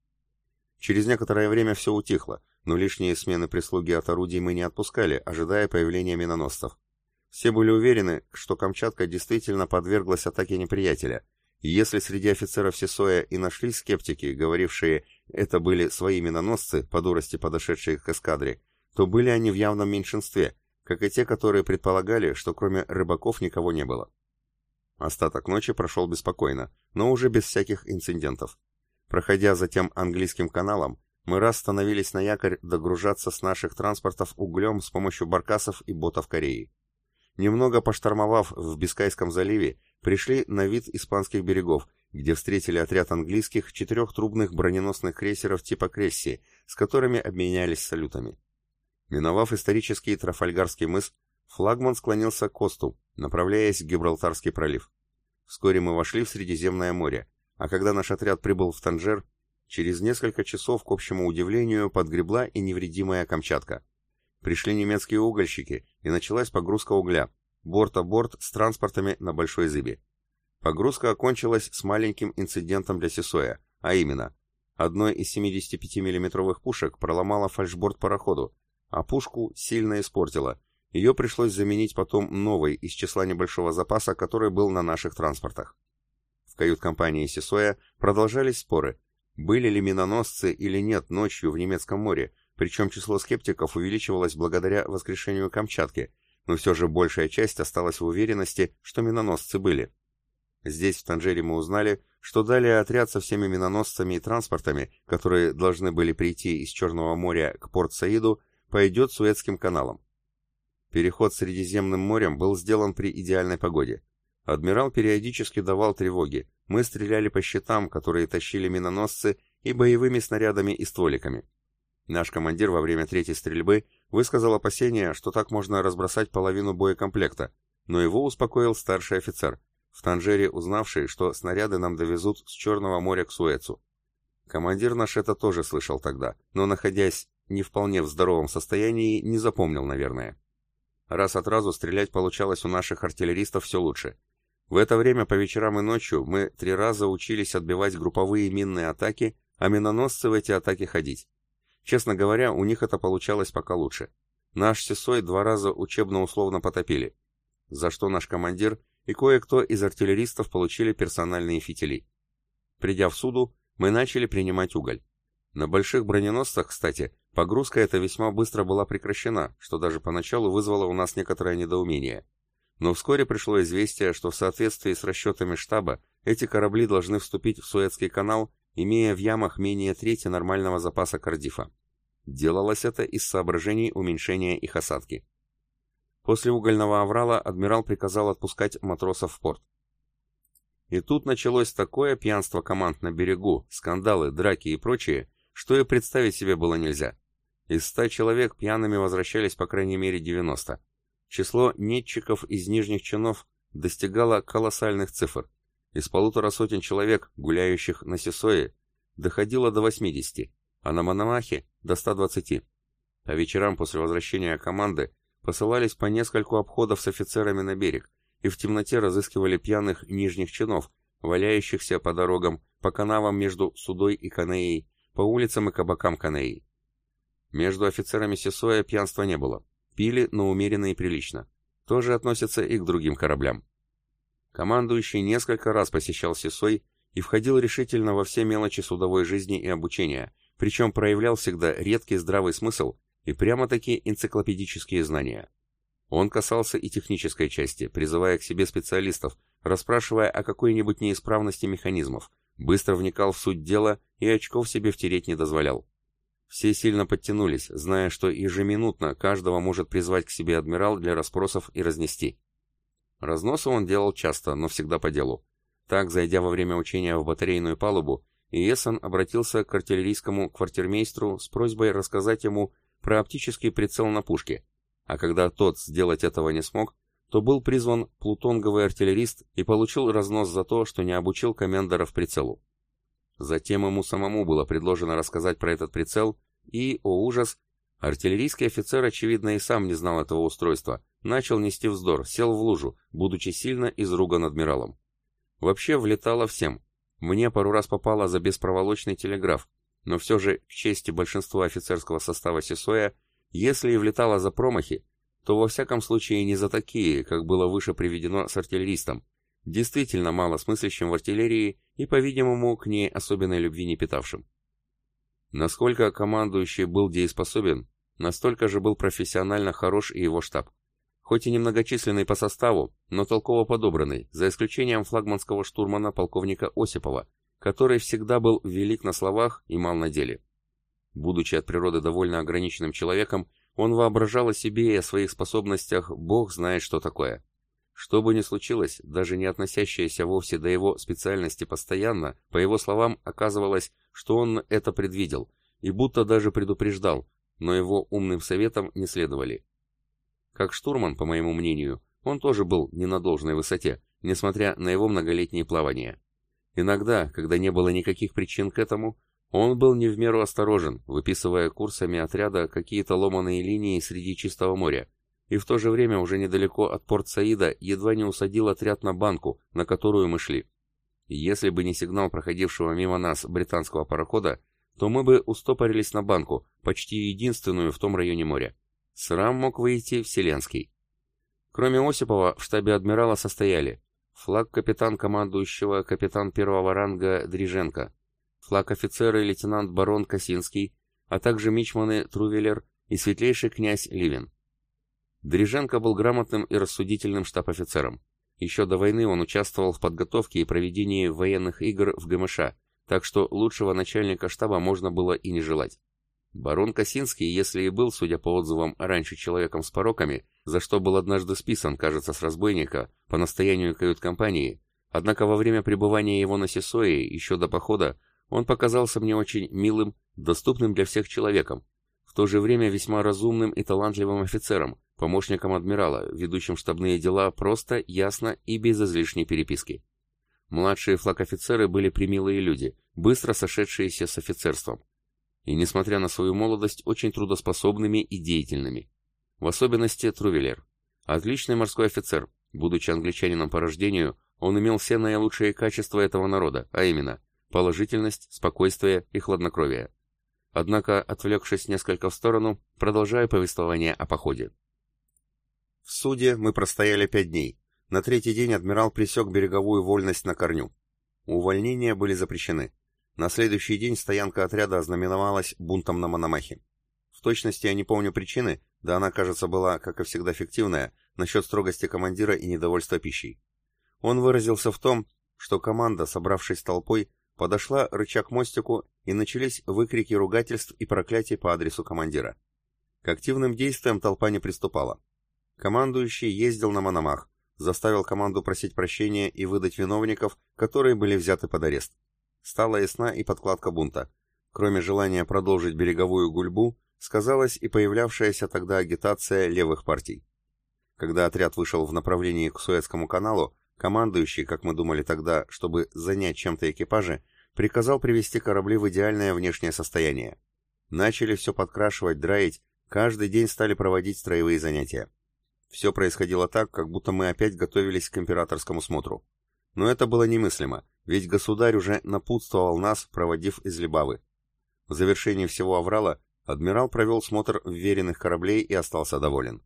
S1: Через некоторое время все утихло, но лишние смены прислуги от орудий мы не отпускали, ожидая появления миноносцев. Все были уверены, что Камчатка действительно подверглась атаке неприятеля, и если среди офицеров Сесоя и нашли скептики, говорившие это были свои миноносцы, по дурости подошедшие к эскадре, то были они в явном меньшинстве, как и те, которые предполагали, что кроме рыбаков никого не было. Остаток ночи прошел беспокойно, но уже без всяких инцидентов. Проходя затем английским каналом, мы раз становились на якорь догружаться с наших транспортов углем с помощью баркасов и ботов Кореи. Немного поштормовав в Бискайском заливе, пришли на вид испанских берегов где встретили отряд английских четырехтрубных броненосных крейсеров типа Кресси, с которыми обменялись салютами. Миновав исторический Трафальгарский мыс, флагман склонился к Косту, направляясь в Гибралтарский пролив. Вскоре мы вошли в Средиземное море, а когда наш отряд прибыл в Танжер, через несколько часов, к общему удивлению, подгребла и невредимая Камчатка. Пришли немецкие угольщики, и началась погрузка угля, борт-а-борт с транспортами на Большой Зыбе. Погрузка окончилась с маленьким инцидентом для Сесоя, а именно, одной из 75 миллиметровых пушек проломала фальшборд пароходу, а пушку сильно испортила. Ее пришлось заменить потом новой из числа небольшого запаса, который был на наших транспортах. В кают-компании Сесоя продолжались споры, были ли миноносцы или нет ночью в немецком море, причем число скептиков увеличивалось благодаря воскрешению Камчатки, но все же большая часть осталась в уверенности, что миноносцы были. Здесь, в Танжере, мы узнали, что далее отряд со всеми миноносцами и транспортами, которые должны были прийти из Черного моря к Порт-Саиду, пойдет Суэцким каналом. Переход Средиземным морем был сделан при идеальной погоде. Адмирал периодически давал тревоги, мы стреляли по щитам, которые тащили миноносцы, и боевыми снарядами и стволиками. Наш командир во время третьей стрельбы высказал опасение, что так можно разбросать половину боекомплекта, но его успокоил старший офицер – в Танжере узнавший, что снаряды нам довезут с Черного моря к Суэцу. Командир наш это тоже слышал тогда, но, находясь не вполне в здоровом состоянии, не запомнил, наверное. Раз от разу стрелять получалось у наших артиллеристов все лучше. В это время по вечерам и ночью мы три раза учились отбивать групповые минные атаки, а миноносцы в эти атаки ходить. Честно говоря, у них это получалось пока лучше. Наш Сесой два раза учебно-условно потопили, за что наш командир и кое-кто из артиллеристов получили персональные фитили. Придя в суду, мы начали принимать уголь. На больших броненосцах, кстати, погрузка эта весьма быстро была прекращена, что даже поначалу вызвало у нас некоторое недоумение. Но вскоре пришло известие, что в соответствии с расчетами штаба эти корабли должны вступить в Суэцкий канал, имея в ямах менее трети нормального запаса Кардифа. Делалось это из соображений уменьшения их осадки. После угольного аврала адмирал приказал отпускать матросов в порт. И тут началось такое пьянство команд на берегу, скандалы, драки и прочее, что и представить себе было нельзя. Из ста человек пьяными возвращались по крайней мере 90. Число нетчиков из нижних чинов достигало колоссальных цифр. Из полутора сотен человек, гуляющих на Сесое, доходило до 80, а на Мономахе до 120. По вечерам после возвращения команды посылались по нескольку обходов с офицерами на берег и в темноте разыскивали пьяных нижних чинов, валяющихся по дорогам, по канавам между Судой и Канеей, по улицам и кабакам Канеи. Между офицерами Сесоя пьянства не было. Пили, но умеренно и прилично. Тоже относится и к другим кораблям. Командующий несколько раз посещал Сесой и входил решительно во все мелочи судовой жизни и обучения, причем проявлял всегда редкий здравый смысл и прямо-таки энциклопедические знания. Он касался и технической части, призывая к себе специалистов, расспрашивая о какой-нибудь неисправности механизмов, быстро вникал в суть дела и очков себе втереть не дозволял. Все сильно подтянулись, зная, что ежеминутно каждого может призвать к себе адмирал для расспросов и разнести. Разносы он делал часто, но всегда по делу. Так, зайдя во время учения в батарейную палубу, Иесон обратился к артиллерийскому квартирмейстру с просьбой рассказать ему про оптический прицел на пушке, а когда тот сделать этого не смог, то был призван плутонговый артиллерист и получил разнос за то, что не обучил комендоров прицелу. Затем ему самому было предложено рассказать про этот прицел, и, о ужас, артиллерийский офицер, очевидно, и сам не знал этого устройства, начал нести вздор, сел в лужу, будучи сильно изруган адмиралом. Вообще влетало всем. Мне пару раз попало за беспроволочный телеграф, но все же, к чести большинства офицерского состава Сесоя, если и влетало за промахи, то во всяком случае не за такие, как было выше приведено с артиллеристом, действительно мало смыслящим в артиллерии и, по-видимому, к ней особенной любви не питавшим. Насколько командующий был дееспособен, настолько же был профессионально хорош и его штаб. Хоть и немногочисленный по составу, но толково подобранный, за исключением флагманского штурмана полковника Осипова, который всегда был велик на словах и мал на деле. Будучи от природы довольно ограниченным человеком, он воображал о себе и о своих способностях, бог знает что такое. Что бы ни случилось, даже не относящееся вовсе до его специальности постоянно, по его словам, оказывалось, что он это предвидел, и будто даже предупреждал, но его умным советам не следовали. Как штурман, по моему мнению, он тоже был не на должной высоте, несмотря на его многолетние плавания. Иногда, когда не было никаких причин к этому, он был не в меру осторожен, выписывая курсами отряда какие-то ломаные линии среди чистого моря, и в то же время уже недалеко от порт Саида едва не усадил отряд на банку, на которую мы шли. Если бы не сигнал проходившего мимо нас британского парохода, то мы бы устопорились на банку, почти единственную в том районе моря. Срам мог выйти вселенский. Кроме Осипова, в штабе адмирала состояли флаг капитан командующего капитан первого ранга Дриженко, флаг офицера и лейтенант барон Косинский, а также мичманы Трувелер и светлейший князь Ливен. Дриженко был грамотным и рассудительным штаб-офицером. Еще до войны он участвовал в подготовке и проведении военных игр в ГМШ, так что лучшего начальника штаба можно было и не желать. Барон Косинский, если и был, судя по отзывам, раньше человеком с пороками, за что был однажды списан, кажется, с разбойника, по настоянию кают-компании, однако во время пребывания его на Сесое, еще до похода, он показался мне очень милым, доступным для всех человеком, в то же время весьма разумным и талантливым офицером, помощником адмирала, ведущим штабные дела просто, ясно и без излишней переписки. Младшие флаг-офицеры были примилые люди, быстро сошедшиеся с офицерством. И, несмотря на свою молодость, очень трудоспособными и деятельными. В особенности Трувелер. Отличный морской офицер. Будучи англичанином по рождению, он имел все наилучшие качества этого народа, а именно – положительность, спокойствие и хладнокровие. Однако, отвлекшись несколько в сторону, продолжаю повествование о походе. В суде мы простояли пять дней. На третий день адмирал пресек береговую вольность на корню. Увольнения были запрещены. На следующий день стоянка отряда ознаменовалась бунтом на Мономахе. В точности я не помню причины, да она, кажется, была, как и всегда, фиктивная, насчет строгости командира и недовольства пищей. Он выразился в том, что команда, собравшись толпой, Подошла рычаг мостику, и начались выкрики ругательств и проклятий по адресу командира. К активным действиям толпа не приступала. командующий ездил на Мономах, заставил команду просить прощения и выдать виновников, которые были взяты под арест. Стала ясна и подкладка бунта. Кроме желания продолжить береговую гульбу, сказалась и появлявшаяся тогда агитация левых партий. Когда отряд вышел в направлении к Суэцкому каналу, командующий, как мы думали тогда, чтобы занять чем-то экипажи, приказал привести корабли в идеальное внешнее состояние. Начали все подкрашивать, драить, каждый день стали проводить строевые занятия. Все происходило так, как будто мы опять готовились к императорскому смотру. Но это было немыслимо, ведь государь уже напутствовал нас, проводив из Либавы. В завершении всего аврала адмирал провел смотр вверенных кораблей и остался доволен.